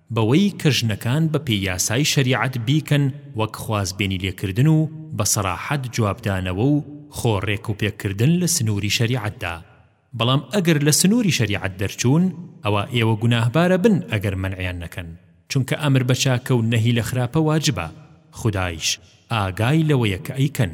بەوەی کە ژنەکان بە پێی یاسای شەریعەت بیکەن وەک خوازبێنی لێکردن و بە سەراحەت جوابدانەوە و خۆ رێک و پێک کردن لە سنووری شەریعەتدا بەڵام ئەگەر لە سنووری شەریعەت دەرچوون ئەوا ئێوە گوناهبارە بن ئەگەر مەنعیان نەکەن چونکە ئەمر بە چاکە و نەهی لە خراپە واجبە خودایش ئاگای لەوەیە کە ئەیکەن.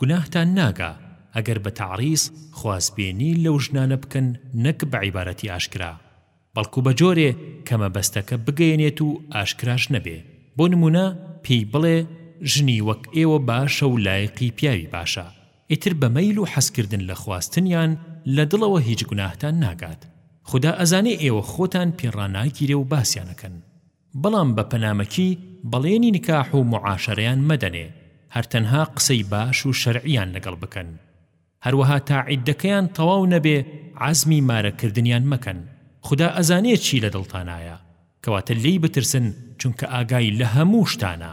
گوناهتان ناگا ئەگەر بە تەعڕیز خوازبێنی لەو ژنانە بکەن نەک بە عیبارەتی ئاشکرا بەڵکو بە جۆرێ کە مەبەستەکە بگەیەنێت و ئاشکراش نەبێ بۆ نموونە پێی بڵێ ژنی وەک ئێوە باشە و لایقی پیاوی باشە ئیتر بە مەیل و حەزکردن لە خواستنیان لە دڵەوە هیچ گوناهتان ناگات خودا ئەزانێ ئێوە خۆتان پێ ڕاناگیرێ و باسیان ئەکەن بەڵام بە پەنامەکی بەڵێنی نکاح و معاشەرەیان مەدەنێ هەر تەنها قسەی باش و شەرعیان لەگەڵ بکەن هەروەها تا عیددەکەیان تەواو نەبێ عەزمی مارە کردنیان مەکەن خودا ئەزانێ چی لە دڵتانایە کەواتە لێی بترسن چونکە ئاگای لە هەموو شتانە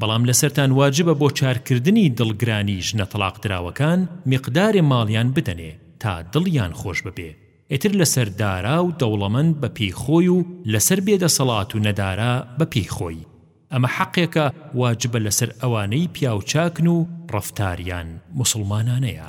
بەڵام لەسەرتان واجبە بۆ چارکردنی دڵگرانی ژنە تەڵاق دراوەکان میقدارێ ماڵیان بدەنێ تا دڵیان خۆش ببێ ئتر لەسەر دارا و دەوڵەمەند بە پێی خۆی و لەسەر بێ دەسەڵات و نەدارا بە پێی خۆی ئەمە حەقێکە واجبە لەسەر ئەوانەی پیاو چاکن و ڕەفتاریان موسڵمانانەیە.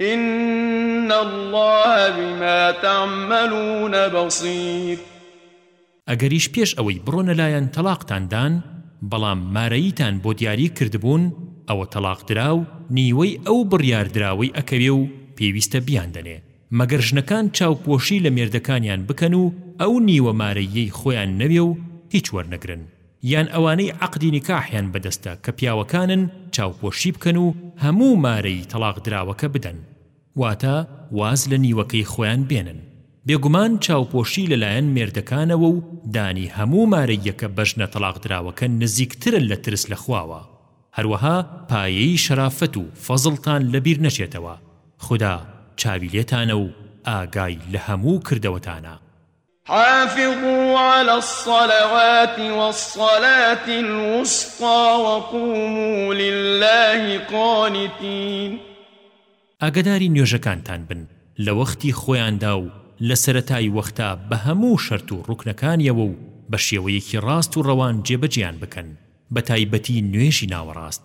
ان اللە بما تعملون بصیر ئەگەریش پێش ئەوەی بڕۆنە لایان تەڵاقتان دان بەڵام مارەییتان بۆ دیاری کردبوون ئەوە تەڵاق دراو نیوەی ئەو بڕیار دراوەی ئەکەوێ و پێویستە بیان دەنێ مەگەر ژنەکان چاوپۆشی لە مێردەکانیان بکەن و ئەو نیوە مارەییەی خۆیان نەوێ و هیچ وەرنەگرن یان ئەوانەی عەقدی نیکاحیان بەدەستە کە پیاوەکانن چاوپۆشی بکەن و هەموو مارەی تەڵاق دراوەکە بدەن واتە واز لە نیوەکەی خۆیان بێنن بێگومان چاوپۆشی لەلایەن مێردەکانەوە و دانی هەموو مارەیەکە بە ژنە تەڵاق دراوەکە نزیکترە لە ترس لە خواوە هەروەها پایەی شەرافەت و فەزڵتان لەبیر نەچێتەوە خودا چاوی لێتانە و ئاگای لە هەموو کردەوەتانە. حافظوا علی الصلوات والصلاة الوسطی وقوموا للە قانتین ئاگاداری نوێژەکانتان بن لە وەختی خۆیاندا و لە سەرەتای وەختا بە هەموو شەرت و ڕوکنەکانیەوە و بە شێوەیەکی ڕاست و ڕەوان جێبەجێیان بکەن بەتایبەتی نوێژی ناوەڕاست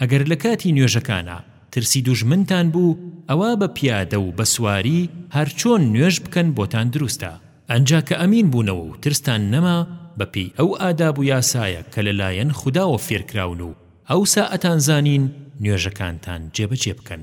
ئەگەر لە کاتی نوێژەکانا ترسی دوژمنتان بوو ئەوا بە پیادە و بە سواری هەر چۆن نوێژ بکەن بۆتان دروستە ئەنجا کە ئەمین بوونەوە و ترستان نەما بە پێی ئەو ئاداب و یاسایە کە لە لایەن خوداوە فێرکراون و ئەوسا ئەتانزانین نوێژەکانتان جێبەجێ بکەن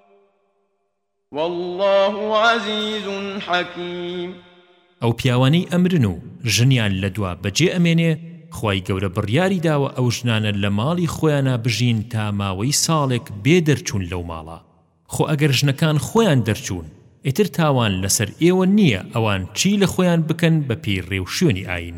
واللە عزیز حکیم. ئەو پیاوانەی ئەمرن و ژنیان لە دوا بەجێ ئەمێنێ خوای گەورە بڕیاری داوە ئەو ژنانە لە ماڵی خۆیانا بژین تا ماوەی ساڵێک بێ دەرچوون لەو ماڵە خۆ ئەگەر ژنەکان خۆیان دەرچوون ئیتر تاوان لەسەر ئێوە نییە ئەوان چی لە خۆیان بکەن بە پێی ڕێوشوێنی ئاین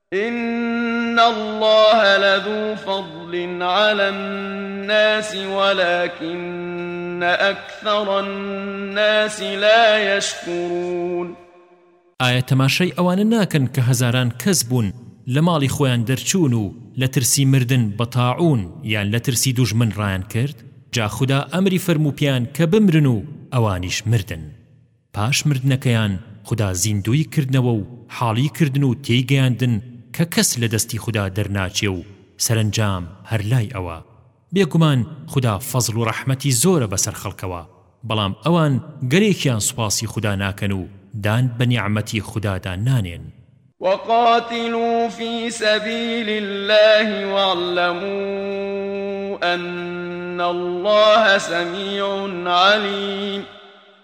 ان اللە لذو فضل علی الناس ولکن اکثر الناس لا یشکرون ئایا تەماشای ئەوانە ناکەن کە هەزاران کەس بوون لە ماڵی خۆیان دەرچوون و لە ترسی مردن بە تاعوون یان لە ترسی دوژمن ڕایان کرد جا خودا ئەمری فەرموو پێیان کە بمرن و ئەوانیش مردن پاش مردنەکەیان خودا زیندووی کردنەوە و حاڵی کردن و تێی گەیاندن کە کەس لە دەستی خودا دەرناچێ و سەرەنجام هەر لای ئەوە. بێگومان خودا فەزڵ و ڕەحمەتی زۆرە بەسەر خەڵکەوە، بەڵام ئەوان گەلێکیان سوپاسی خودا ناکەن و دان بە نیعمەتی خودادا نانێن. وقاتلوا في سبيل الله واعلموا أن الله سميع عليم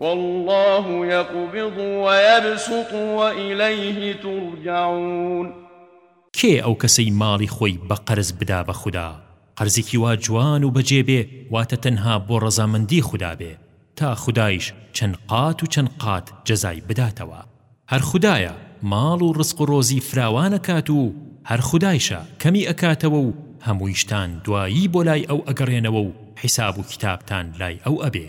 واللە یقبض ویبسط وئیلیه ترجعون. کێ ئەو کەسەی ماڵی خۆی بە قەرز بدا بە خودا قەرزێکی وا جوان و بەجێ بێ واتە تەنها بۆ ڕەزامەندی خودا بێ تا خودایش چەند قات و چەند قات جەزای بداتەوە هەر خودایە ماڵ و ڕزق و ڕۆزی فراوان ئەکات و هەر خودایشە کەمی ئەکاتەوە و هەموویشتان دوایی بۆ لای ئەو ئەگەڕێنەوە و حیساب و کیتابتان لای ئەو ئەبێ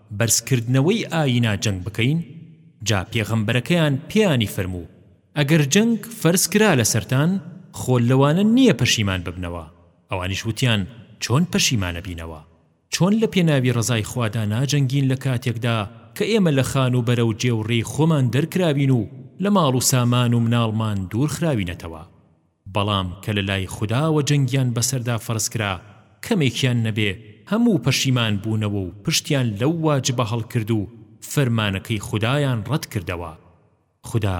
بەرزکردنەوەی ئاینا جەنگ بکەین جا پێغەمبەرەکەیان پێیانی فەرموو ئەگەر جەنگ فەرز کرا لەسەرتان خۆ لەوانە نیە پەشیمان ببنەوە ئەوانیش وتیان چۆن پەشیمان ئەبینەوە چۆن لە پێناوی ڕەزای خوادا ناجەنگین لە کاتێکدا کە ئێمە لە خانوبەرە و جێوڕێی خۆمان دەرکراوین و لە ماڵ و سامان و مناڵمان دوور خراوینەتەوە بەڵام کە لە لای خوداوە جەنگیان بەسەردا فەرز کرا کەمێکیان نەبێ هەموو پەشیمان بوونەوە و پشتیان لەو واجبە هەڵکرد و فەرمانەکەی خودایان ڕەت کردەوە خودا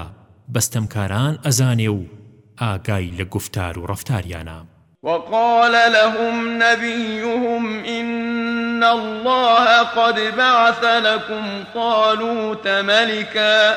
بە ستەمکاران ئەزانێ و ئاگای لە گوفتار و ڕەفتاریانە. وقال لهم نبيهم إن الله قد بعث لكم طالوت ملكا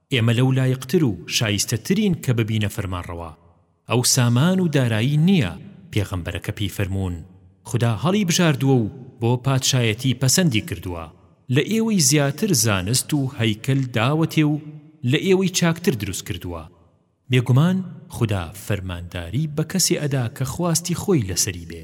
ئێمە لەو لایقتر و شایستەترین کە ببینە فەرمانڕەوا ئەو سامان و دارایی نییە پێغەمبەرەکە پێی فەرموون خودا هەڵیبژاردووە و بۆ پادشایەتی پەسەندی کردووە لە ئێوەی زیاتر زانست و هەیکەل داوەتێ و لە ئێوەی چاکتر دروست کردووە بێگومان خودا فەرمانداری بە کەسێ ئەدا کە خواستی خۆی لەسەری بێ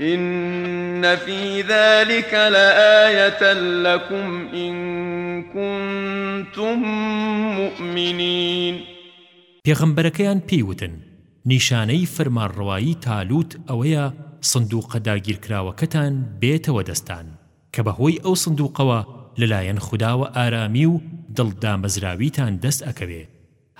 ان فی ذلک لآیة لکم ان کنتم مؤمنین. پێغەمبەرەکەیان پێی وتن، نیشانەی فەرمانڕەوایی تالوت ئەوەیە سندووقە داگیرکراوەکەتان بێتەوە دەستان، کە بەهۆی ئەو سندووقەوە لەلایەن خوداوە ئارامی و دڵ دامەزراویتان دەست ئەکەوێ،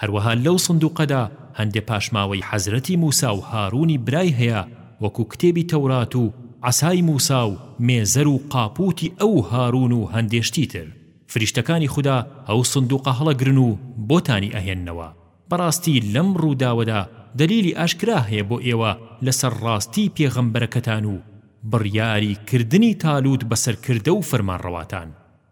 هەروەها لەو سندوقەدا هەندێ پاشماوەی حەزرەتی موسا و هارونی برای هەیە وەکو کتێبی تەورات و عەسای موسا و مێزەر و قاپوتی ئەو و هارون و هەندێ شتی تر فریشتەکانی خودا ئەو سندوقە هەڵەگرن و بۆتانی ئەهێننەوە بەڕاستی لەم ڕوداوەدا دەلیلی ئاشکرا هەیە بۆ ئێوە لەسەر ڕاستی پێغەمبەرەکەتان و بڕیاری کردنی تالوت بە سەرکردە و فەرمانڕەواتان.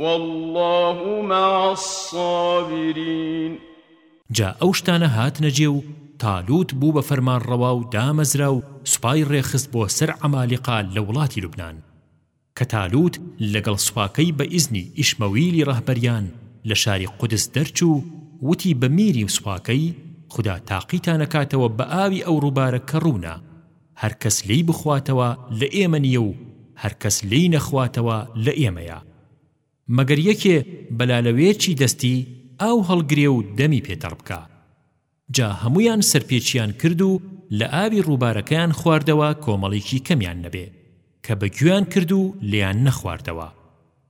واللە مع الصابرین جا ئەو شتانە هاتنە جێ و تالوت بوو بە فەرمانڕەوا و دامەزرا و سوپای ڕێکخست بۆ سەر عەمالیقا لە وڵاتی لوبنان کە تالوت لەگەڵ سوپاکەی بە ئیزنی ئیشمەویلی ڕەهبەریان لە شاری قودس دەرچوو وتی بە میری و سوپاکەی خودا تاقیتان ئەکاتەوە بە ئاوی ئەو ڕووبارە کە ڕوونە هەر کەس لێی بخواتەوە لە ئێمە نییە و هەر کەس لێی نەخواتەوە لە ئێمەیە مەگەر یەکێ بەلالەوێرچی دەستی ئاو هەڵگرێ و دەمی پێ تەڕ بکا جا هەموویان سەرپێچیان کرد و لە ئاوی ڕووبارەکەیان خواردەوە کۆمەڵێکی کەمیان نەبێ کە بە گوێیان کرد و لێیان نەخواردەوە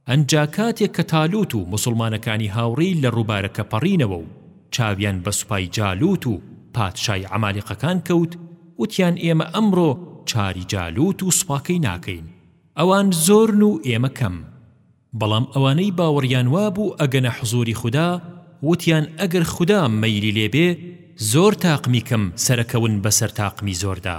ئنجا کاتێک کە تالوت و موسڵمانەکانی هاوڕێی لە ڕووبارەکە پەڕینەوە و چاویان بە سوپای جالوت و پادشای عەمالیقەکان کەوت وتیان ئێمە ئەمڕۆ چاری جالوت و سوپاکەی ناکەین ئەوان زۆرن و ئێمە کەم بەڵام ئەوانەی باوەڕیان وابوو ئەگەنە حزوری خودا وتیان ئەگەر خودا مەیلی لێبێ زۆر تاقمی کەم سەرەکەون بەسەر تاقمی زۆردا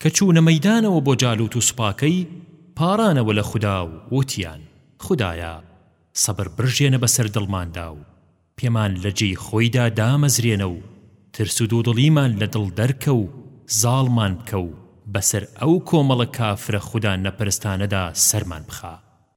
کە چوونە مەیدانەوە بۆ جالوت و سوپاکەی پاڕانەوە لە خودا و وتیان، خودایە سەبر بڕژێنە بەسەر دڵماندا و پێمان لە جێی خۆیدا دامەزرێنە و ترس و دوودڵیمان لە دڵ دەرکە و زاڵمان بکە و بەسەر ئەو کۆمەڵە کافرە خودا نەپەرستانەدا سەرمان بخە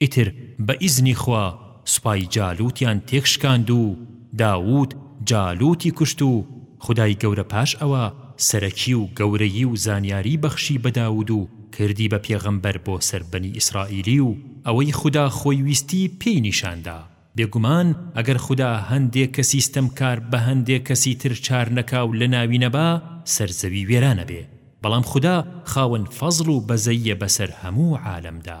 ئیتر بە ئیزنی خوا سوپای جالوتیان تێک شکاند و داود جالوتی کوشت و خودای گەورە پاش ئەوە سەرەکی و گەورەی و زانیاری بەخشی بە داود و کردی بە پێغەمبەر بۆ سەر بەنی ئیسرائیلی و ئەوەی خودا خۆی ویستی پێی نیشان دا بێگومان ئەگەر خودا هەندێ کەسی ستەمکار بە هەندێ کەسی تر چار نەکا و لەناوی نەبا سەر زەوی وێرانەبێ بەڵام خودا خاوەن فەزڵ و بەزەییە بەسەر هەموو عالەمدا.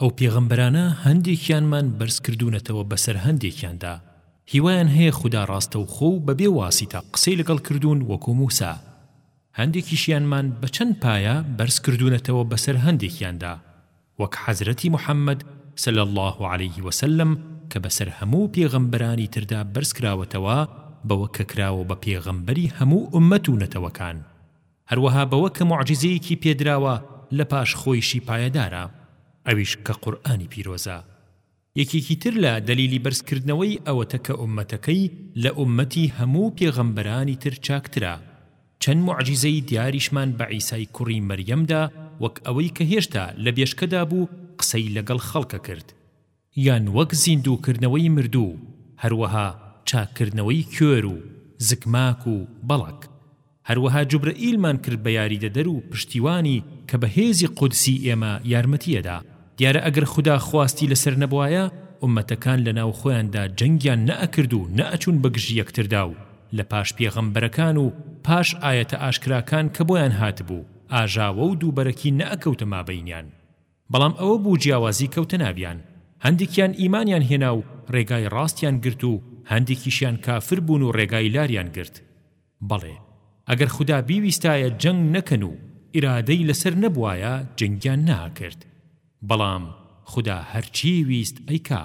ئەو پێغەمبەرانە هەندێکیانمان بەرز کردوونەتەوە بەسەر هەندێکیاندا هیوایان هەیە خودا ڕاستەوخۆ و بەبێ واسیتە قسەی لەگەڵ کردوون وەکو موسا هەندێکیشیانمان بە چەند پایە بەرز کردوونەتەوە بەسەر هەندێکیاندا وەک حەزرەتی محەممەد صلی الله علیه وسلم کە بەسەر هەموو پێغەمبەرانی تردا بەرز کراوەتەوە بەوە کە کراوە بە پێغەمبەری هەموو ئوممەت و نەتەوەکان هەروەها بەوە کە موعجیزەیەکی پێدراوە لە پاش خۆیشی پایەدارە، ئەویش کە قورئانی پیرۆزە، یەکێکی تر لە دەلیلی بەرزکردنەوەی ئەوەتە کە ئوممەتەکەی لە ئوممەتی هەموو پێغەمبەرانی تر چاکترە، چەند موعجیزەی دیاریشمان بە عیسای کوڕی مەریەم دا وەک ئەوەی کە هێشتا لە بێشکەدا بوو قسەی لەگەڵ خەڵکەکرد، یان وەک زیندووکردنەوەی مردوو، هەروەها چاککردنەوەی کوێر و زکماک و بەڵەک. هەروەها جوبرەئیلمان کرد بە یاریدەدەر و پشتیوانی کە بە هێزی قودسی ئێمە یارمەتی ئەدا. دیارە ئەگەر خودا خواستی لەسەر نەبوایە ئوممەتەکان لەناو خۆیاندا جەنگیان نەئەکرد و نەئەچوون بەگژ یەکتردا و لە پاش پێغەمبەرەکان و پاش ئایەتە ئاشکراکان کە بۆیان هاتبوو ئاژاوە و دووبەرەکی نەئەکەوتە مابەینیان. بەڵام ئەوە بوو جیاوازی کەوتە ناویان هەندێکیان ئیمانیان هێنا و ڕێگای ڕاستیان گرت و هەندێکیشیان کافر بوون و ڕێگای لاریان گرت بەڵێ ئەگەر خودا بیویستایە جەنگ نەکەن و ئیرادەی لەسەر نەبوایە جەنگیان نەئەکرد بەڵام خودا هەرچی ویست ئەیکا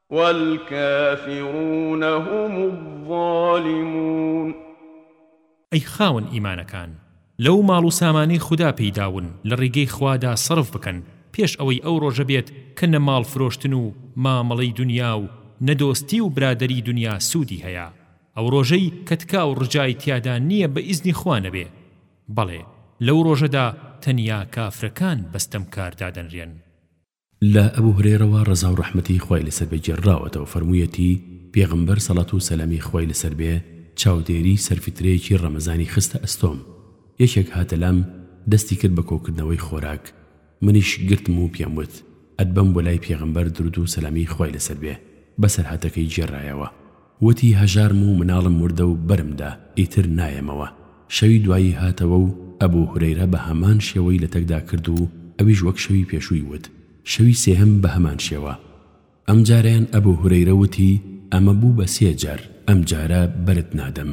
والکافرون هم الظالمون ئەی خاوەن ئیمانەکان لەو ماڵ و سامانەی خودا پێی داون لە ڕیگەی خوادا سەرف بکەن پێش ئەوەی ئەو ڕۆژە بێت کە نە ماڵ فرۆشتن و مامەڵەی دونیا و نە دۆستی و برادەری دونیا سوودی هەیە ئەو ڕۆژەی کە تکا و ڕجای تیادا نییە بە ئیزنی خوا نەبێ بەڵێ لەو ڕۆژەدا تەنیا کافرەکان بە ستەمکار دادەنرێن لە ئەبو هورەیرەوە ڕەزاو ڕەحمەتی خوای لەسەر بێ گێڕراوەتەوە فەرموویەتی، پێغەمبەر سەڵات و سەلامی خوای لەسەر بێ چاودێری سەر فترەیەکی ڕەمەزانی خستە ئەستۆم یەکێک هاتە لام دەستی کرد بە کۆکردنەوەی خۆراک منیش گرتم و پێم وت ئەتبەم بۆ لای پێغەمبەر دروود و سەلامی خوای لەسەر بێ بەسەرهاتەکەی گێڕایەوە وتی هەژارم و مناڵم مردە و بەرم دا ئیتر نایەمەوە، شەوی دوایی هاتەوە و ئەبو هورەیرە بە هەمان شێوەی لەتەکدا کرد و ئەویش وەک شەوی پێشووی وت، شەوی سێهەم بە هەمان شێوە، ئەم جارەیان ئەبو هورەیرە وتی ئەمە بوو بە سێ جار، ئەم جارە بەرت نادەم،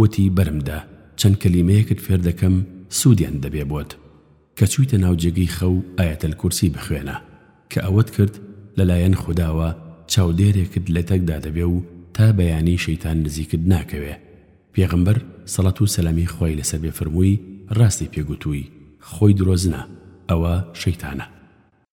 وتی بەرم دا چەند کەلیمەیەکت فێر دەکەم سوودیان دەبێ بۆت. کە چویتە ناو جێگەی خەو ئایەت الکرسی بخوێنە کە ئەوەت کرد لەلایەن خوداوە چاودێرێکت لەتەکدا دەبێ و تا بەیانی شەیتان نزیکت ناکەوێ پێغەمبەر سەڵات و سەلامی خوای لەسەر بێ فرمووی راستی پێ گوتووی خۆی درۆزنە ئەوە شەیتانە.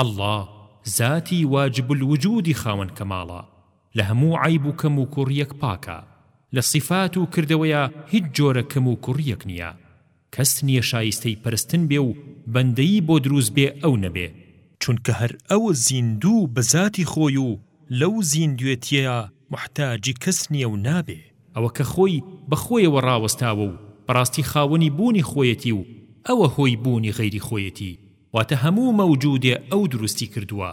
اللە زاتی واجب الوجودی خاوەن کەماڵە لە هەموو عەیب و کەم و کوڕیەک پاکە لە صیفات و کردەوەیا هیچ جۆرە کەم و کوڕیەک نیە کەس نیە شایستەی پەرستن بێ و بەندەیی بۆ دروست بێ ئەو نەبێ چونکە هەر ئەو زیندوو بە زاتی خۆی و لەو زیندوێتیەیا موحتاجی کەس نیە و نابێ. ئەوە کە خۆی بە خۆیەوە ڕاوەستاوە و بەڕاستی خاوەنی بوونی خۆیەتی و ئەوە هۆی بوونی غەیری خۆیەتی واتە هەموو مەوجودێ ئەو دروستی کردووە،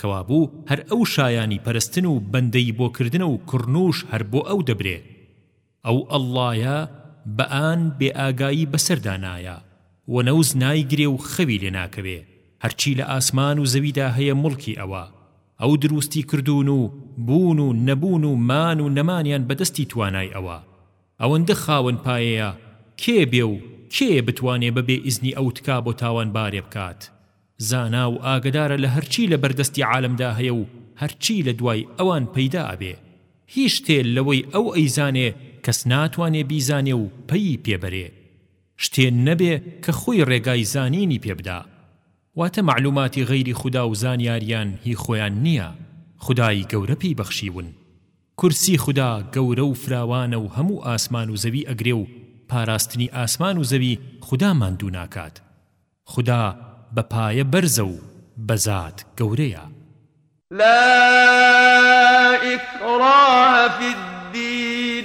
کەوابوو هەر ئەو شایانی پەرستن و بەندەیی بۆ کردنە و کوڕنووش هەر بۆ ئەو دەبرێ. ئەو ئەڵڵایە بە ئان بێ ئاگایی بەسەردا نایە و نەوز نایگرێ و خەوی لێ ناکەوێ، هەرچی لە ئاسمان و زەویدا هەیە موڵکی ئەوە، ئەو دروستی کردوون و بوون و نەبوون و مان و نەمانیان بە دەستی توانای ئەوە، ئەوەندە خاوەن پایەیە کێ بێ و کێیە بتوانێ بە بێ ئیزنی ئەو تکا بۆ تاوان بارێ بکات؟ زانا و ئاگەدارە لە هەرچی لە بەر دەستی عالەم دا هەیە و هەرچی لە دوای ئەوان پەیدا ئەبێ. هیچ شتێ لەوەی ئەو ئەیزانێ کەس ناتوانێ بیزانێ و پەیی پێ بەرێ. شتێ نەبێ کە خۆی ڕێگای زانینی پێ بدا. واتە مەعلوماتی غەیری خودا و زانیاریان هی خۆیان نییە، خودای گەورە پێی بەخشیون. کورسی خودا گەورە و فراوانە و هەموو ئاسمان و زەوی ئەگرێ و پاراستنی ئاسمان و زەوی خودا ماندوو ناکات خودا بە پایە بەرزە و بە زات گەورەیە. لا اکراه فی الدین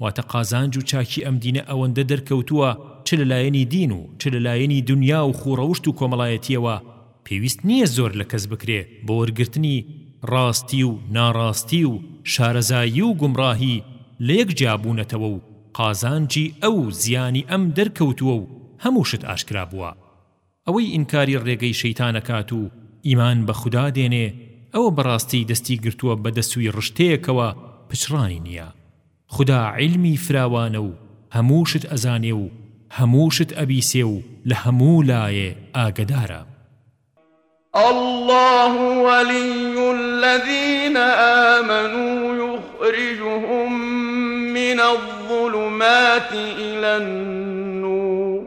واتە قازانج و چاکی ئەم دینە ئەوەندە دەرکەوتووە چ لە لایەنی دین و چ لە لایەنی دونیا و خووڕەوشت و کۆمەڵایەتییەوە پێویست نییە زۆر لە کەس بکرێ بۆ وەرگرتنی ڕاستی و ناڕاستی و شارەزایی و گومڕاهی لە یەک جیا بوونەتەوە و قازانجی ئەو زیانی ئەم دەرکەوتووە و هەموو شت ئاشکرا بووە. ئەوەی ئینکاری ڕێگەی شەیتان ئەکات و ئیمان بە خودا دێنێ ئەوە بەڕاستی دەستی گرتووە بە دەسووی ڕشتەیەکەوە پچڕانی نیە خودا عیلمی فراوانە و هەموو شت ئەزانێ و هەموو شت ئەبیسێ و لە هەموو لایێ ئاگەدارە. اللە ولی الذین آمنوا یخرجهم من الظلمات الی النور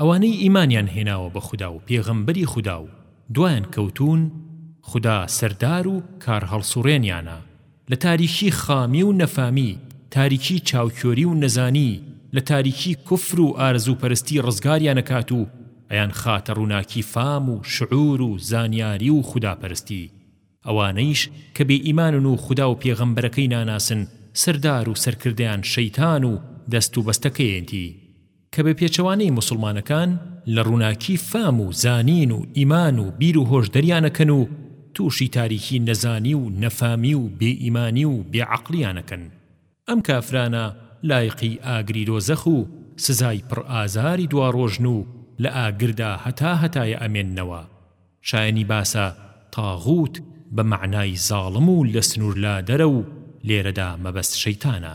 ئەوانەی ئیمانیان هێناوە بە خودا و پێغەمبەری خودا و دوایان کەوتوون، خودا سەردار و کارهەڵسوڕێنیانە، لە تاریکی خامی و نەفامی، تاریکی چاوکێری و نەزانی، لە تاریکی کوفر و ئارەزوو پەرستی ڕزگاریان ئەکات و ئەیانخاتە ڕووناکی فام و شعور و زانیاری و خودا پەرستی. ئەوانەیش کە بێ ئیمانن و خودا و پێغەمبەرەکەی ناناسن سەردار و سەرکردەیان شەیتان و دەست و بەستەکەیەتی. کە بە پێچەوانەی موسڵمانەکان لە ڕووناکی فام و زانین و ئیمان و بیر و هۆش دەریانەکەن و تووشی تاریکی نەزانی و نەفامی و بێ ئیمانی و بێ عەقڵیانەکەن ئەم کافرانە لایقی ئاگری دۆزەخ و سزای پڕ ئازاری دواڕۆژن و لە ئاگردا هەتا هەتایە ئەمێننەوە شایەنی باسە طاغوت بە مەعنای زاڵم و لە سنوور لادەرە و لێرەدا مەبەست شەیتانە.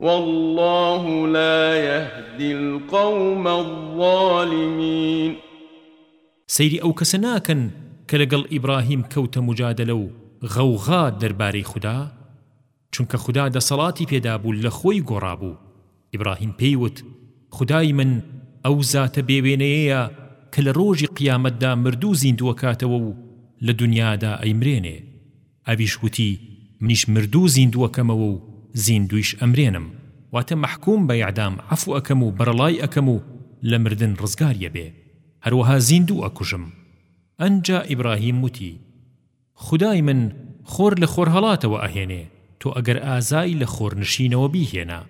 واللە لا یهدی القوم الظالمین سەیری ئەو کەسە ناکەن کە لەگەڵ ئیبراهیم کەوتە موجادەلە و غەوغا دەربارەی خودا؟ چونکە خودا دەسەڵاتی پێدابوو لەخۆی گۆڕابوو ئیبراهیم پێی وت خودای من ئەو زاتە بێ وێنەیەیە کە لە ڕۆژی قیامەتدا مردوو زیندووەکاتەوە و لە دونیادا ئەیمرێنێ ئەویش وتی، منیش مردوو زیندوو ئەکەمەوە و زیندوویش ئەمرێنم، واتە مەحکووم بە ئێعدام عەفوو ئەکەم و بەرەڵای ئەکەم و لە مردن ڕزگار یەبێ، هەروەها زیندوو ئەکوژم. ئەنجا ئیبراهیم وتی، خودای من خۆر لە خۆرهەڵاتەوە ئەهێنێ، تۆ ئەگەر ئازای لە خۆرنشینەوە بیهێنە.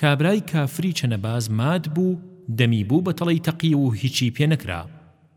کابرای کافری چەنەباز مات بوو، دەمی بوو بە تەڵەی تەقیو و هیچی پێ نەکرا.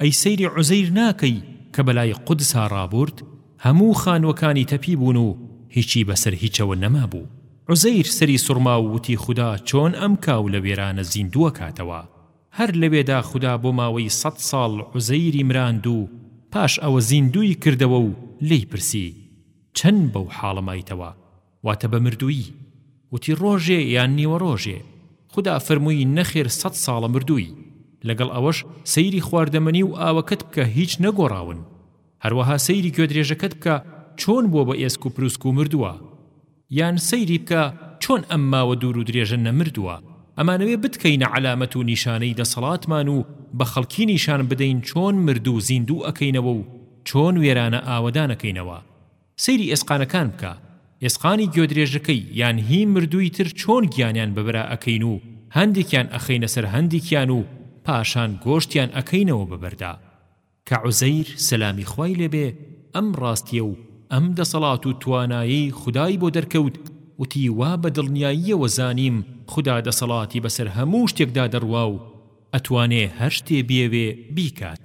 ئەی سەیری عوزەیر ناکەی کە بەلای قودسا ڕابورد هەموو خانوەکانی تەپی بوون و هیچی بەسەر هیچەوە نەمابوو عوزەیر سەری سوڕما و وتی خودا چۆن ئەم کاو لە وێرانە زیندووە کاتەوە هەر لەوێدا خودا بۆ ماوەی سەد ساڵ عوزەیری مراند و پاش ئەوە زیندووی کردەوە و لێی پرسی چەن بەو حاڵە مایتەوە واتە بە مردوویی وتی ڕۆژێ یان نیوەڕۆژێ خودا فەرمووی نەخێر سەد ساڵە مردووی لەگەڵ ئەوەش سەیری خواردەمەنی و ئاوەکەت بکە هیچ نەگۆڕاون هەروەها سەیری گوێدرێژەکەت بکە چۆن بووە بە ئێسک و پروسک و مردووە یان سەیری بکە چۆن ئەم ماوە دوور و درێژە نەمردووە ئەمانەوێ بتکەینە عەلامەت و نیشانەی دەسەڵاتمان و بە خەڵکی نیشان بدەین چۆن مردوو زیندوو ئەکەینەوە و چۆن وێرانە ئاوەدانەکەینەوە سەیری ئێسقانەکان بکە، ئێسقانی گوێدرێژەکەی یان هی مردووی تر چۆن گیانیان بەبرا ئەکەین و هەندێکیان ئەخەینە سەر هەندێکیان و پاشان گۆشتیان ئەکەینەوە بە بەردا. کە عوزەیر سەلامی خوای لێ بێ ئەم ڕاستیە و ئەم دەسەڵات و توانایەی خودای بۆ دەرکەوت وتی وا بە دڵنیاییەوە زانیم خودا دەسەڵاتی بەسەر هەموو شتێکدا دەڕوا و ئەتوانێ هەر شتێ بیەوێ بیکات.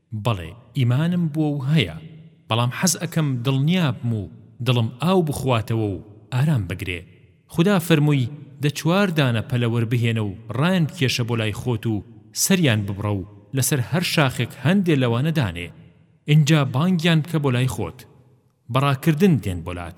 بەڵێ ئیمانم بووە و هەیە بەڵام حەز ئەکەم دڵنیابم و دڵم ئاو بخواتەوە و ئارام بگرێ خودا فەرمووی دە چوار دانە پەلە وەربهێنە و ڕایان بکێشە بۆ لای خۆت و سەریان ببڕە و لەسەر هەر شاخێک هەندێ لەوانە دانێ ئینجا بانگیان بکە بۆ لای خۆت بە ڕاکردن دێن بۆ لات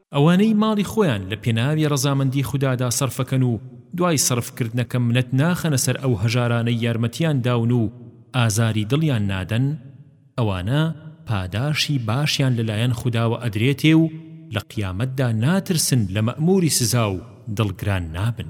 ئەوانەی ماڵی خۆیان لە پێناوی ڕەزامەندی خودادا سەرفەکەن و دوای سەرف کردنەکە منەت ناخەنە سەر ئەو هەژارانەی یارمەتیان داون و ئازاری دڵیان نادەن ئەوانە پاداشی باشیان لەلایەن خوداوە ئەدرێتێ و لە قیامەتدا ناترسن لە مەئموری سزا و دڵگران نابن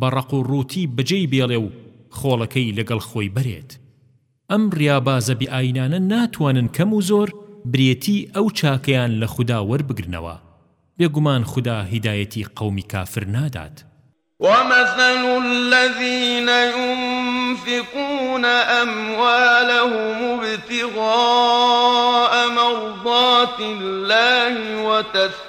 بە ڕەق و ڕووتی بەجێی بێڵێ و خۆڵەکەی لەگەڵ خۆی بەرێت. ئەم ڕیابازە بێئاینانە ناتوانن کەم و زۆر برێتیی ئەو چاکەیان لە خودا وەربگرنەوە، بێگومان خودا هیدایەتی قەومی کافر نادات. ومثل الذین یونفقون اموالهم ابتغاء مرضات الله وتثبیتا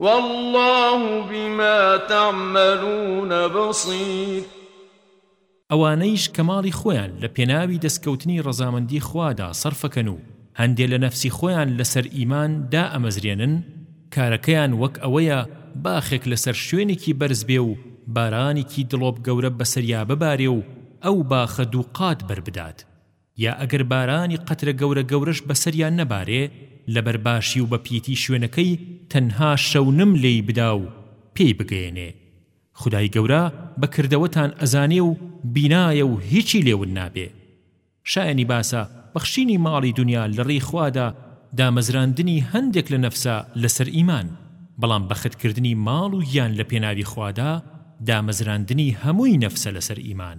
واللە بما تعملون بصیر ئەوانەیش کە ماڵی خۆیان لە پێناوی دەستکەوتنی ڕەزامەندی خوادا سەرفەکەن و هەندێ لە نەفسی خۆیان لەسەر ئیمان دائەمەزرێنن کارەکەیان وەک ئەوەیە باخێک لەسەر شوێنێکی بەرز بێ و بارانێکی دڵۆپ گەورە بەسەریا ببارێ و ئەو باخە دوو قات بەربدات یا ئەگەر بارانی قەترە گەورە گەورەش بەسەریان نەبارێ لەبەر باشی و بەپیتی شوێنەکەی تەنها شەونم لێی بدا و پێی بگەیەنێ خودای گەورە بە کردەوەتان ئەزانێ و بینایە و هیچی لێ ون نابێ شایەنی باسە بەخشینی ماڵی دونیا لە ڕێی خوادا دامەزراندنی هەندێک لە نەفسە لەسەر ئیمان بەڵام بەخت کردنی ماڵ و گیان لە پێناوی خوادا دامەزراندنی هەمووی نەفسە لەسەر ئیمان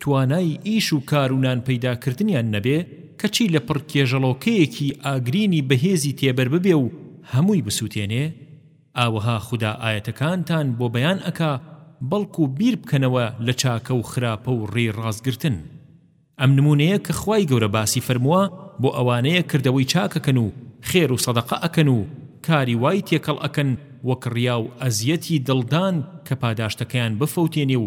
توانای ئیش و کار و نان پەیدا کردنیان نەبێ کەچی لە پڕ کێژەڵۆکەیەکی ئاگرینی بەهێزی تێبەر ببێ و هەمووی بسوتێنێ ئاوەها خودا ئایەتەکانتان بۆ بەیان ئەکا بەڵکو بیر بکەنەوە لە چاکە و خراپە و ڕێی ڕاست گرتن ئەم نمونەیە کە خوای گەورە باسی فەرمووە بۆ ئەوانەیە کردەوەی چاک ئەکەن و خێر و سەدەقە ئەکەن و کاری وای تێکەڵ ئەکەن وەک ڕیا و ئەزیەتی دڵدان کە پاداشتەکەیان بفەوتێنێ و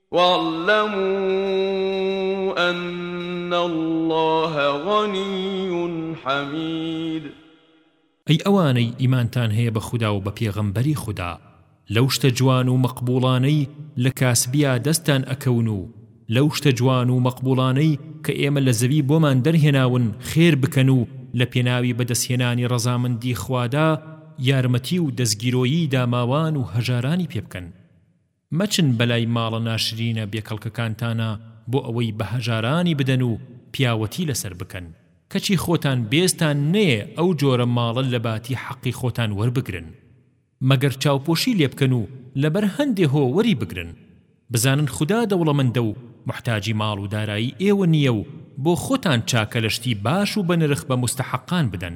وَاعْلَمُوا أَنَّ اللَّهَ غَنِیٌّ حَمِیدٌ. ئەی ئەوانەی ئیمانتان هەیە بە خودا و بە پێغەمبەری خودا لەو شتە جوان و مەقبوڵانەی لە کاسبیا دەستتان ئەکەون و لەو شتە جوان و مەقبوڵانەی کە ئێمە لە زەوی بۆمان دەرهێناون خێر بکەن و لە پێناوی بەدەستهێنانی ڕەزامەندی خوادا یارمەتی و دەستگیرۆیی داماوان و هەژارانی پێ بکەن. مەچن بەلای ماڵە ناشرینە بێکەڵکەکانتانا بۆ ئەوەی بە هەژارانی بدەن و پیاوەتی لەسەر بکەن، کەچی خۆتان بێزتان نەیە ئەو جۆرە ماڵە لەباتی حەقی خۆتان وەربگرن. مەگەر چاوپۆشی لێبکەن و لەبەر هەندێ هۆ وەری بگرن. بزانن خودا دەوڵەمەندە و موحتاجی ماڵ و دارایی ئێوە نییە و بۆ خۆتان چاکە لە شتی باش و بەنرخ بە موستەحەقان بدەن.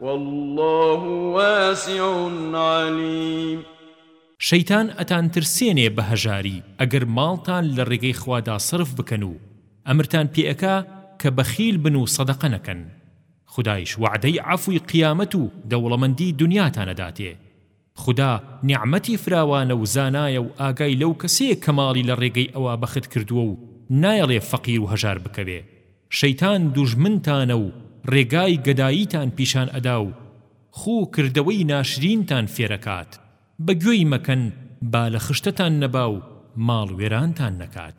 واللە واسع علیم. شەیتان ئەتانترسێنێ بە هەژاری ئەگەر ماڵتان لە ڕێگەی خوادا سەرف بکەن و ئەمرتان پێئەکا کە بەخیل بن و سەدەقە نەکەن خودایش وەعدەی عەفوی قیامەت و دەوڵەمەندی دونیاتان ئەداتێ خودا نیعمەتی فراوانە و زانایە و ئاگای لەو کەسەیە کە ماڵی لە ڕێگەی ئەوە بەخت کردووە و نایەڵێ فەقیر و هەژار بکەوێ شەیتان دوژمنتانە و ڕێگای گەداییتان پیشان ئەدا و خوو کردەوەی ناشرینتان فێرەکات بە گوێی مەکەن با لە خشتەتان نەبا و ماڵ وێرانتان نەکات.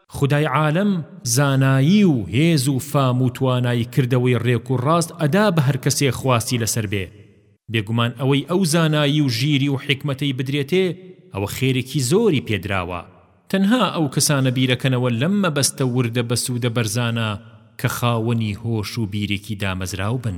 خودای عالەم زانایی و هێز و فام و توانای کردەوەی ڕێک و ڕاست ئەدا بە هەر کەسێ خواستی لەسەر بێ بێگومان ئەوەی ئەو زانایی و ژیری و حیکمەتەی بدرێتێ ئەوە خێرێکی زۆری پێ دراوە تەنها ئەو کەسانە بیرەکەنەوە لەم مەبەستە وردە بەسودە بەرزانە کە خاوەنی هۆش و بیرێکی دامەزراو بن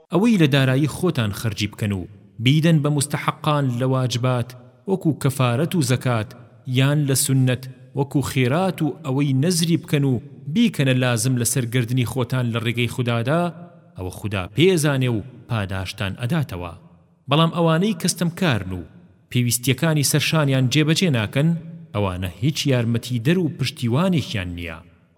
ئەوەی لە دارایی خۆتان خەرجی بکەن و بیدەن بە موستەحەقان لە واجبات وەکو کەفارەت و زەکات یان لە سوننەت وەکو خێرات و ئەوەی نەزری بکەن و بیکەنە لازم لەسەر گەردنی خۆتان لە ڕێگەی خودادا ئەوە خودا پێ ئەزانێ و پاداشتان ئەداتەوە بەڵام ئەوانەی کە ستەمکارن و پێویستیەکانی سەرشانیان جێبەجێ ناکەن ئەوانە هیچ یارمەتیدەر و پشتیوانێکیان نیە.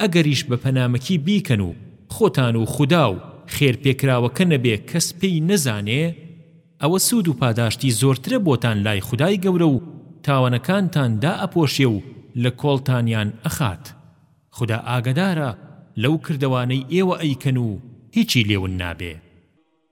ئەگەریش بە پەنامەکی بیکەن و خۆتان و خودا و خێرپێکراوەکە نەبێ کەس پێی نەزانێ ئەوە سوود و پاداشتی زۆرترە بۆتان لای خودای گەورە و تاوانەکانتان دائەپۆشێ و لە کۆڵتانیان ئەخات خودا ئاگەدارە لەو کردەوانەی ئێوە ئەیکەن و هیچی لێون نابێ.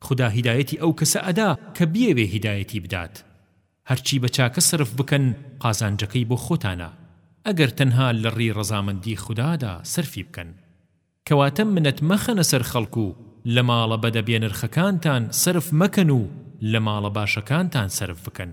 خودا هیدایەتی ئەو کەسە ئەدا کە بیەوێ هیدایەتی بدات هەرچی بە چاکە سەرف بکەن قازانجەکەی بۆ خۆتانە ئەگەر تەنها لە ڕی ڕەزامەندی خودادا سەرفی بکەن کەواتە منەت مەخەنە سەر خەڵک و لە ماڵە بەدە بێنرخەکانتان سەرف مەکەن و لە ماڵە باشەکانتان سەرف بکەن.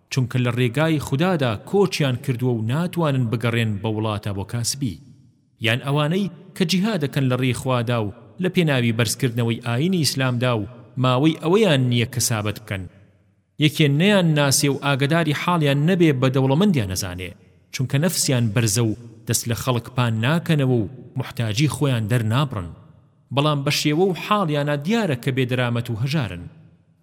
چونکە لە ڕێگای خودادا کۆچیان کردووە و ناتوانن بگەڕێن بە وڵاتە بۆ کاسبی یان ئەوانەی کە جیهادەکەن لە ڕێی خوادا و لە پێناوی بەرزکردنەوەی ئاینی ئیسلامدا و ماوەی ئەوەیان نییە کەسابەت بکەن یەکێ نەیان ناسێ و ئاگەداری حاڵیان نەبێ بە دەوڵەمەندیان ئەزانێ چونکە نەفسیان بەرزە و دەست لە خەڵک پان ناکەنەوە و موحتاجی خۆیان دەرنابڕن بەڵام بە شێوە و حاڵیانا دیارە کە بێدەرامەت و هەژارن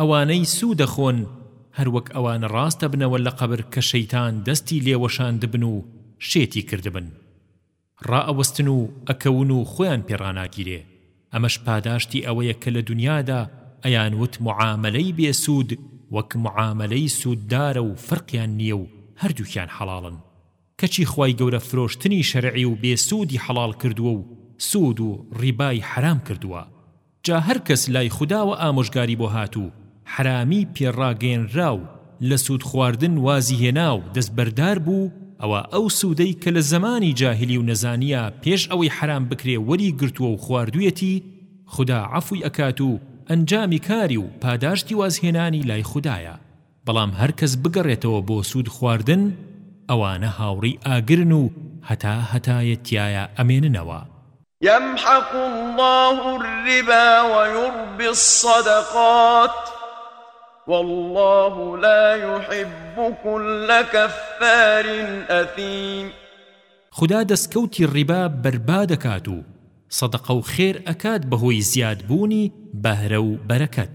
ئەوانەی سوو دەخۆن هەر وەک ئەوانە ڕاست دەبنەوە لە قەبر کە شەیتان دەستی لێ وەشاندبن و شێتی کردبن ڕائەوەستن و ئەکەون و خۆیان پێ ڕاناگیرێ ئەمەش پاداشتی ئەوەیە کە لە دونیادا ئەیانوت معامەلەی بێ سوود وەک معامەلەی سووددارە و فەرقیان نییە و هەردووکیان حەڵاڵن کەچی خوای گەورە فرۆشتنی شەرعی و بێ سوودی حەڵاڵ کردووە و سوود و ڕیبای حەرام کردووە جا هەر کەس لای خوداوە ئامۆژگاری بۆ هات و حەرامی پێ ڕاگەیەنرا و لە سوود خواردن وازی هێنا و دەست بەردار بوو ئەوا ئەو سوودەی کە لە زەمانی جاهیلی و نەزانیا پێش ئەوەی حەرام بکرێ وەری گرتووە و خواردوویەتی خودا عەفوی ئەکات و ئەنجامی کاری و پاداشتی واز هێنانی لای خودایە بەڵام هەر کەس بگەڕێتەوە بۆ سوود خواردن ئەوانە هاوڕێی ئاگرن و هەتا هەتایە تیایا ئەمێننەوە. یمحق اللە الربا ویربی الصدقات واللە لا یحب کل کفار اثیم خودا دەستکەوتی ڕیبا بەربا دەکات و سەدەقە و خێر ئەکات بەهۆی زیادبوونی بەهرە و بەرەکەت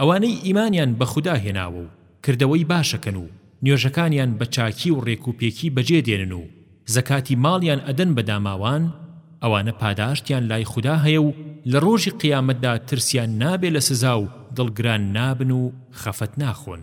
ئەوانەی ئیمانیان بە خودا هێناوە و کردەوەی باشەکەن و نوێژەکانیان بە چاکی و ڕێک و پێکی بەجێ دێنن و زەکاتی ماڵیان ئەدەن بە داماوان ئەوانە پاداشتیان لای خودا هەیە و لە ڕۆژی قیامەتدا ترسیان نابێ لە سزا و دڵگران نابن و خەفەت ناخۆن.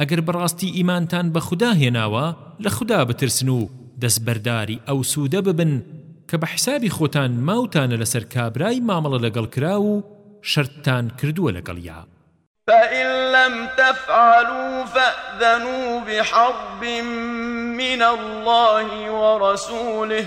ئەگەر بەڕاستی ئیمانتان بە خودا هێناوە لە خودا بترسن و دەستبەرداری ئەو سوودە ببن کە بە حیسابی خۆتان ماوتانە لەسەر کابرای مامەڵە لەگەڵ کراو و شەرتتان کردووە لەگەڵیا فإن لم تفعلوا فأذنوا بحرب من الله ورسوله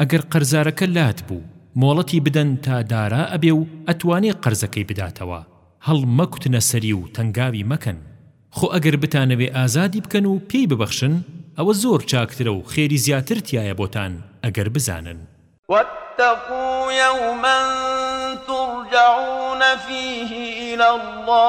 ئەگەر قەرزارەکە لات بوو مۆڵەتی بدەن تا دارا ئەبێ و ئەتوانێ قەرزەکەی بداتەوە هەڵمەکوتنە سەری و تەنگاوی مەکەن خۆ ئەگەر بتانەوێ ئازادی بکەن و پێی ببەخشن ئەوە زۆر چاکترە و خێری زیاتر تیایە بۆتان ئەگەر بزانن. واتقوا یوما ترجعون فیه الی اللە.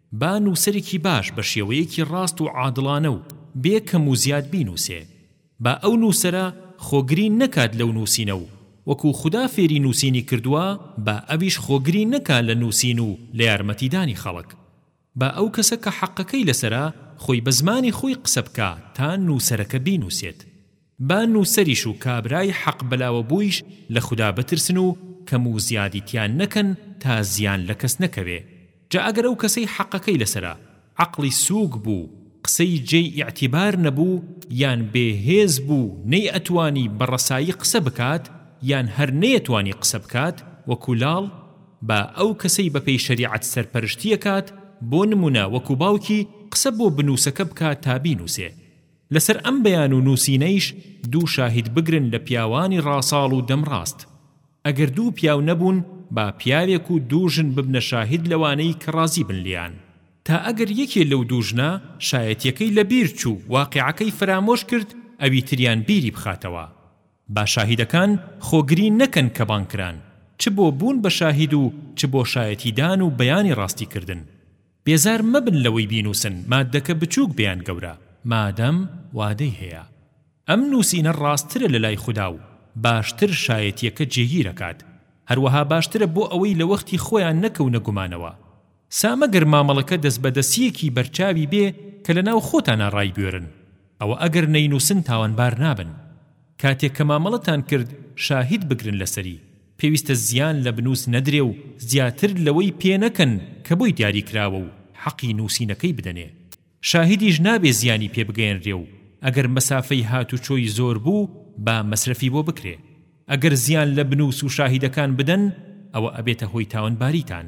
با نووسەرێکی باش بە شێوەیەکی ڕاست و عادڵانە و بێ کەم و زیاد بینووسێ. با ئەو نووسەرە خۆگری نەکات لەو نووسینە و وەکوو خودا فێری نووسینی کردووە با ئەویش خۆگری نەکا لە نووسین و لە یارمەتیدانی خەڵک. با ئەو کەسە کە حەقەکەی لەسەرە خۆی بە زمانی خۆی قسە بکا تا نووسەرەکە بینووسێت. با نووسەریش و کابرای حەق بەلاوەبوویش لە خودا بترسن و کەم و زیادی تیا نەکەن تا زیان لە کەس نەکەوێ جا ئەگەر ئەو کەسەی حەقەکەی لەسەرە عەقڵی سووک بوو قسەی جێی ئیعتیبار نەبوو یان بێ هێز بوو نەیئەتوانی بە ڕەسایی قسە بکات یان هەر نەیەتوانی قسە بکات وەکوو لاڵ با ئەو کەسەی بە پێی شەریعەت سەرپەرشتییەکات بۆ نموونە وەکوو باوکی قسە بۆ بنووسەکە بکا تا بینووسێ لەسەر ئەم بەیان و نووسینەیش دوو شاهید بگرن لە پیاوانی ڕاساڵ و دەمڕاست. ئەگەر دوو پیاو نەبوون با پیاوێک و دوو ژن ببنە شاهید لەوانەی کە ڕازی بن لێیان. تا ئەگەر یەکێ لەو دوو ژنە شایەتییەکەی لە بیر چوو، واقیعەکەی فەرامۆش کرد، ئەوی تریان بیری بخاتەوە. با شاهیدەکان خۆ گری نەکەن کە بانگ کران، چ بۆ بوون بە شاهید و چ بۆ شایەتیدان و بەیانی ڕاستی کردن. بێزار مەبن لەوەی بینووسن ماددەکە بچووک بێ یان گەورە مادەم وادەی هەیە. ئەم نووسینە ڕاستترە لە لای خودا و باشتر شایەتییەکە جێگیر ئەکات. هەروەها باشترە بۆ ئەوەی لە وەختی خۆیان نەکەونە گومانەوە. سا مەگەر مامەڵەکە دەسبەدەسییەکی بەرچاوی بێ کە لەناو خۆتانا ڕایبوێرن. ئەوە ئەگەر نەینووسن تاوانبار نابن. کاتێک کە مامەڵەتان کرد شاهید بگرن لەسەری، پێویستە زیان لە بنووس نەدرێ و زیاتر لەوەی پێ نەکەن کە بۆی دیاری کراوە و حەقی نووسینەکەی بدەنێ. شاهیدیش نابێ زیانی پێ بگەیەنرێ و ئەگەر مەسافەی هاتوچۆی زۆر بوو با مەسرەفی بۆ بکرێ. ئەگەر زیان لە بنووس و شاهیدەکان بدەن ئەوە ئەبێتە هۆی تاوانباریتان.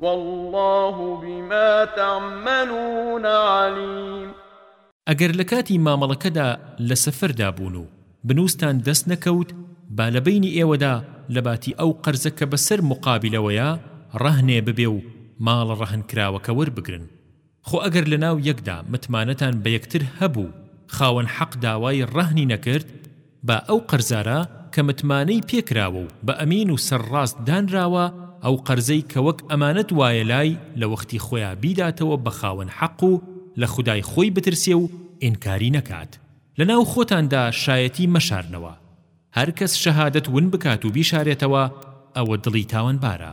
واللە بما تعملون علیم ئەگەر لە کاتی مامەڵەکەدا لە سەفەردا بوون و بنووستان دەست نەکەوت با لە بەینی ئێوەدا لە باتی ئەو قەرزە کە بەسەر موقابلەوەیە، ڕەهنێ، ببێ و ماڵە ڕەهنکراوەکە وەربگرن. خۆ ئەگەر لەناو یەکدا متمانەتان بە یەکتر هەبوو خاوەن حەق داوای ڕەهنی نەکرد با ئەو قەرزارە کە متمانەی پێ کراوە و بە ئەمین و سەرڕاست دانراوە ئەو قەرزەی کە وەک ئەمانەت وایە لای لە وەختی خۆیا بیداتەوە بە خاوەن حەق و لە خودای خۆی بترسێ و ئینکاری نەکات لەناو خۆتاندا شایەتی مەشارنەوە هەرکەس شەهادەت ون بکات و بیشارێتەوە ئەوە دڵی تاوانبارە.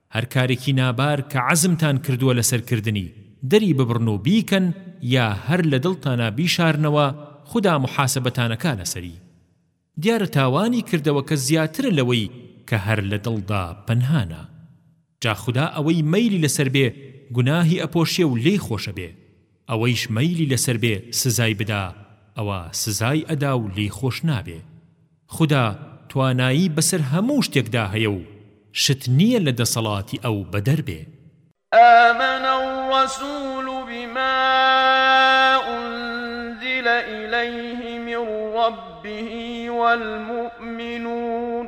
هەر کارێکی نابار کە عەزمتان کردووە لەسەر کردنی، دەری ببڕن و بیکەن یا هەر لە دڵتانا بیشارنەوە، خودا موحاسەبەتان ئەکا لەسەری. دیارە تاوانی کردەوەکە زیاترە لەوەی کە هەر لە دڵدا پەنهانە. جا خودا ئەوەی مەیلی لەسەر بێ گوناهی ئەپۆشێ و لێی خۆشە بێ، ئەوەیش مەیلی لەسەر بێ سزای بدا، ئەوا سزای ئەدا و لێی خۆش نابێ. خودا توانایی بەسەر هەموو شتێکدا هەیە و شت نییە لە دەسەڵاتی ئەو بەدەر بێ. آمن الرسول بما أنزل إليه من ربه والمؤمنون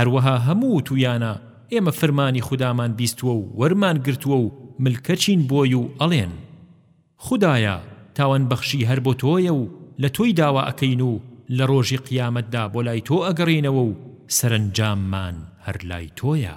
هەروەها هەموو وتوویانە ئێمە فرمانی خودامان بیستووە و وەرمان گرتووە و ملکەچین بۆی و ئەڵێن، خودایە، تاوانبەخشی هەر بۆ تۆیە و لە تۆی داوا ئەکەین و لە ڕۆژی قیامەتدا بۆ لای تۆ ئەگەڕێینەوە و سەرەنجاممان هەر لای تۆیە.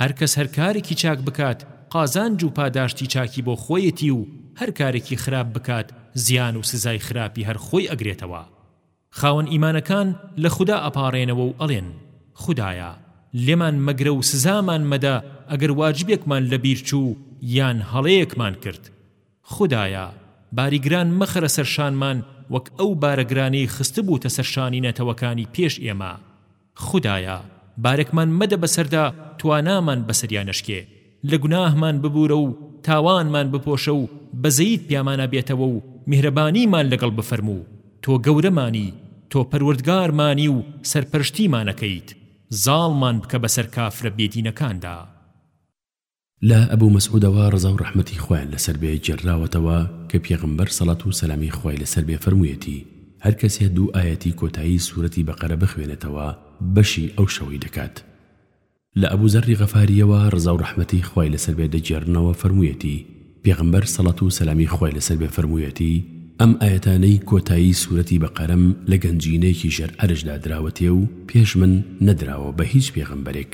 هەر کەس هەر کارێکی چاک بکات قازانج و پاداشتی چاکی بۆ خۆیەتی و هەر کارێکی خراپ بکات زیان و سزای خراپی هەر خۆی ئەگرێتەوە خاوەن ئیمانەکان لە خودا ئەپاڕێنەوە و ئەڵێن خودایە لێمان مەگرە و سزامان مەدە ئەگەر واجبێکمان لە بیر چوو یان هەڵەیەکمان کرد خودایە باری گران مەخەرە سەر شانمان وەک ئەو بارە گرانەی خستبووتە سەر شانی نەتەوەکانی پێش ئێمە خودایە بارێکمان مەدە بەسەردا توانامان بەسەریا نەشکێ، لە گوناهمان ببوورە و تاوانمان بپۆشە و بەزەیت پیامانا بێتەوە و میهرەبانیمان لەگەڵ بفەرموو، تۆ گەورەمانی، تۆ پەروەردگارمانی و سەرپەرشتیمانەکەیت، زاڵمان بکە بەسەر کافرە بێدینەکاندا. لە ئەبو مسعودەوە ڕەزاو ڕەحمەتی خوایان لەسەر بێ گێڕراوەتەوە کە پێغەمبەر سەڵات و سەلامی خوای لەسەر بێ فەرموویەتی هەر کەسێ دوو ئایەتی کۆتایی سورەتی بەقەرە بخوێنێتەوە بەشی ئەو شەوەی دەکات لە ئەبو زەڕی غەفاریەوە ڕەزاو ڕەحمەتی خوای لەسەر بێ دەگێڕنەوە فەرموویەتی پێغەمبەر سەڵات و سەلامی خوای لەسەر بێ فەرموویەتی ئەم ئایەتانەی کۆتایی سورەتی بەقەرەم لە گەنجینەیەکی ژێر عەرشدا دراوەتێ و پێش من نەدراوە بە هیچ پێغەمبەرێک.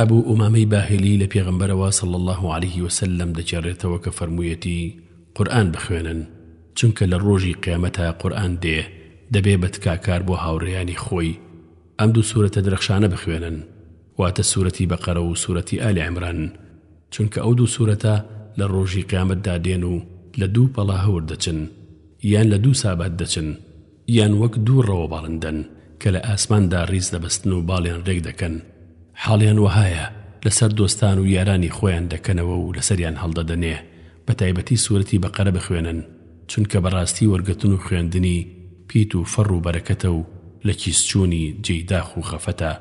ئەبو ئومامەی باهیلی لە پێغەمبەرەوە صلی اللە علیە وسلم دەگێڕێتەوە کە فەرموویەتی، قورئان بخوێنن، چونکە لە ڕۆژی قیامەتا قورئان دێ دەبێ بە تکاکار بۆ هاوڕێیانی خۆی، ئەم دوو سورەتە درەخشانە بخوێنن، واتە سورەتی بەقەرە و سورەتی ئال عمران، چونکە ئەو دوو سورەتە لە ڕۆژی قیامەتدا دێن و لە دوو پەڵە هەور دەچن، یان لە دوو سابات دەچن، یان وەک دوو ڕەوەباڵندەن کە لە ئاسماندا ڕیز دەبەستن و باڵیان ڕێک دەکەن، حاڵیان وەهایە لەسەر دۆستان و یارانی خۆیان دەکەنەوە و لەسەریان هەڵدەدەنێ، بەتایبەتی سورەتی بەقەرە بخوێنن، چونکە بەڕاستی وەرگرتن و خوێندنی پیت و فەڕ و بەرەکەتە و لە کیس چوونی جێی داخ و خەفەتە،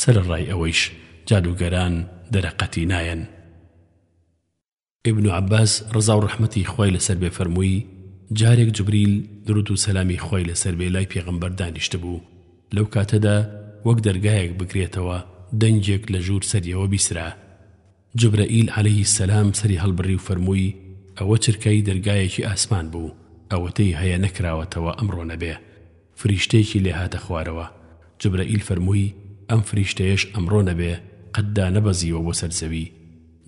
سەرەڕای ئەوەیش جادووگەران دەرەقەتی نایەن. ئیبن عەباس ڕەزا و ڕەحمەتی خوای لەسەر بێ فەرمووی، جارێک جبریل دروود و سەلامی خوای لەسەر بێ لای پێغەمبەر دانیشتبوو، لەو کاتەدا وەک دەرگایەک بگرێتەوە دەنگێک لە ژوور سەریەوە بیسرا. جبرەئیل عەلەیهی السەلام سەری هەڵبڕی و فەرمووی، ئەوە چرکەی دەرگایەکی ئاسمان بوو، ئەوەتەی هەیە نەکراوەتەوە ئەمڕۆ نەبێ. فریشتەیەکی لێ هاتە خوارەوە، جبرەئیل فەرمووی، ئەم فریشتەیەش ئەمڕۆ نەبێ، قەت دانەبەزیوە بۆ سەر زەوی.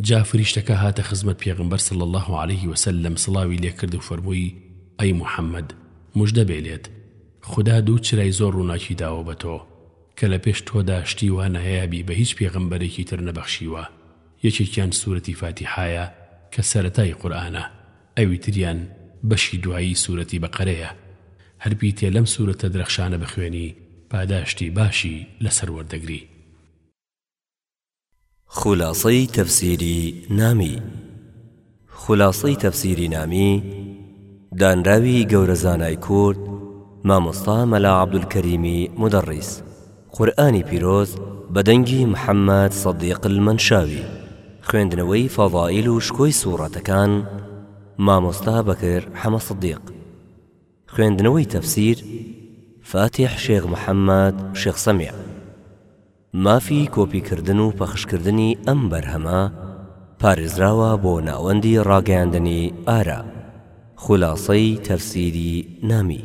جا فریشتەکە هاتە خزمەت پێغەمبەر صلی اللە علیه وسلم سڵاوی لێ کرد و فەرمووی، ئەی محمد، موژدە بێ لێت، خودا دوو چرای زۆر ڕووناکی داوە بە تۆ، کە لە پێش تۆدا شتی وا نایابی بە هیچ پێغەمبەرێکی تر نەبەخشیوە، یەکێکیان سورەتی فاتیحایە کە سەرەتای قورئانە، ئەوی تریان بەشی دوایی سورەتی بەقەرەیە هەر بیتێ لەم سورەتە درەخشانە بخوێنی پاداشتی باشی لەسەر وەردەگری. خولاسەی تەفسیری نامی، خولاسەی تەفسیری نامی دانراوی گەورە زانای کورد مامۆستا مەلا عەبدولکەریمی مودەڕیس، قورئانی پیرۆز بە دەنگی محمد صدیق المنشاوی خوێندنەوەی فەضائیل و شکۆی سوڕەتەکان مامۆستا بەکر حەمە صدیق خوێندنەوەی تەفسیر فاتیح شێخ محمد شێخ سەمیع مافی کۆپی کردن و پەخش کردنی ئەم بەرهەمە پارێزراوە بۆ ناوەندی ڕاگەیاندنی ئارا خولاسەی تەفسیری نامی.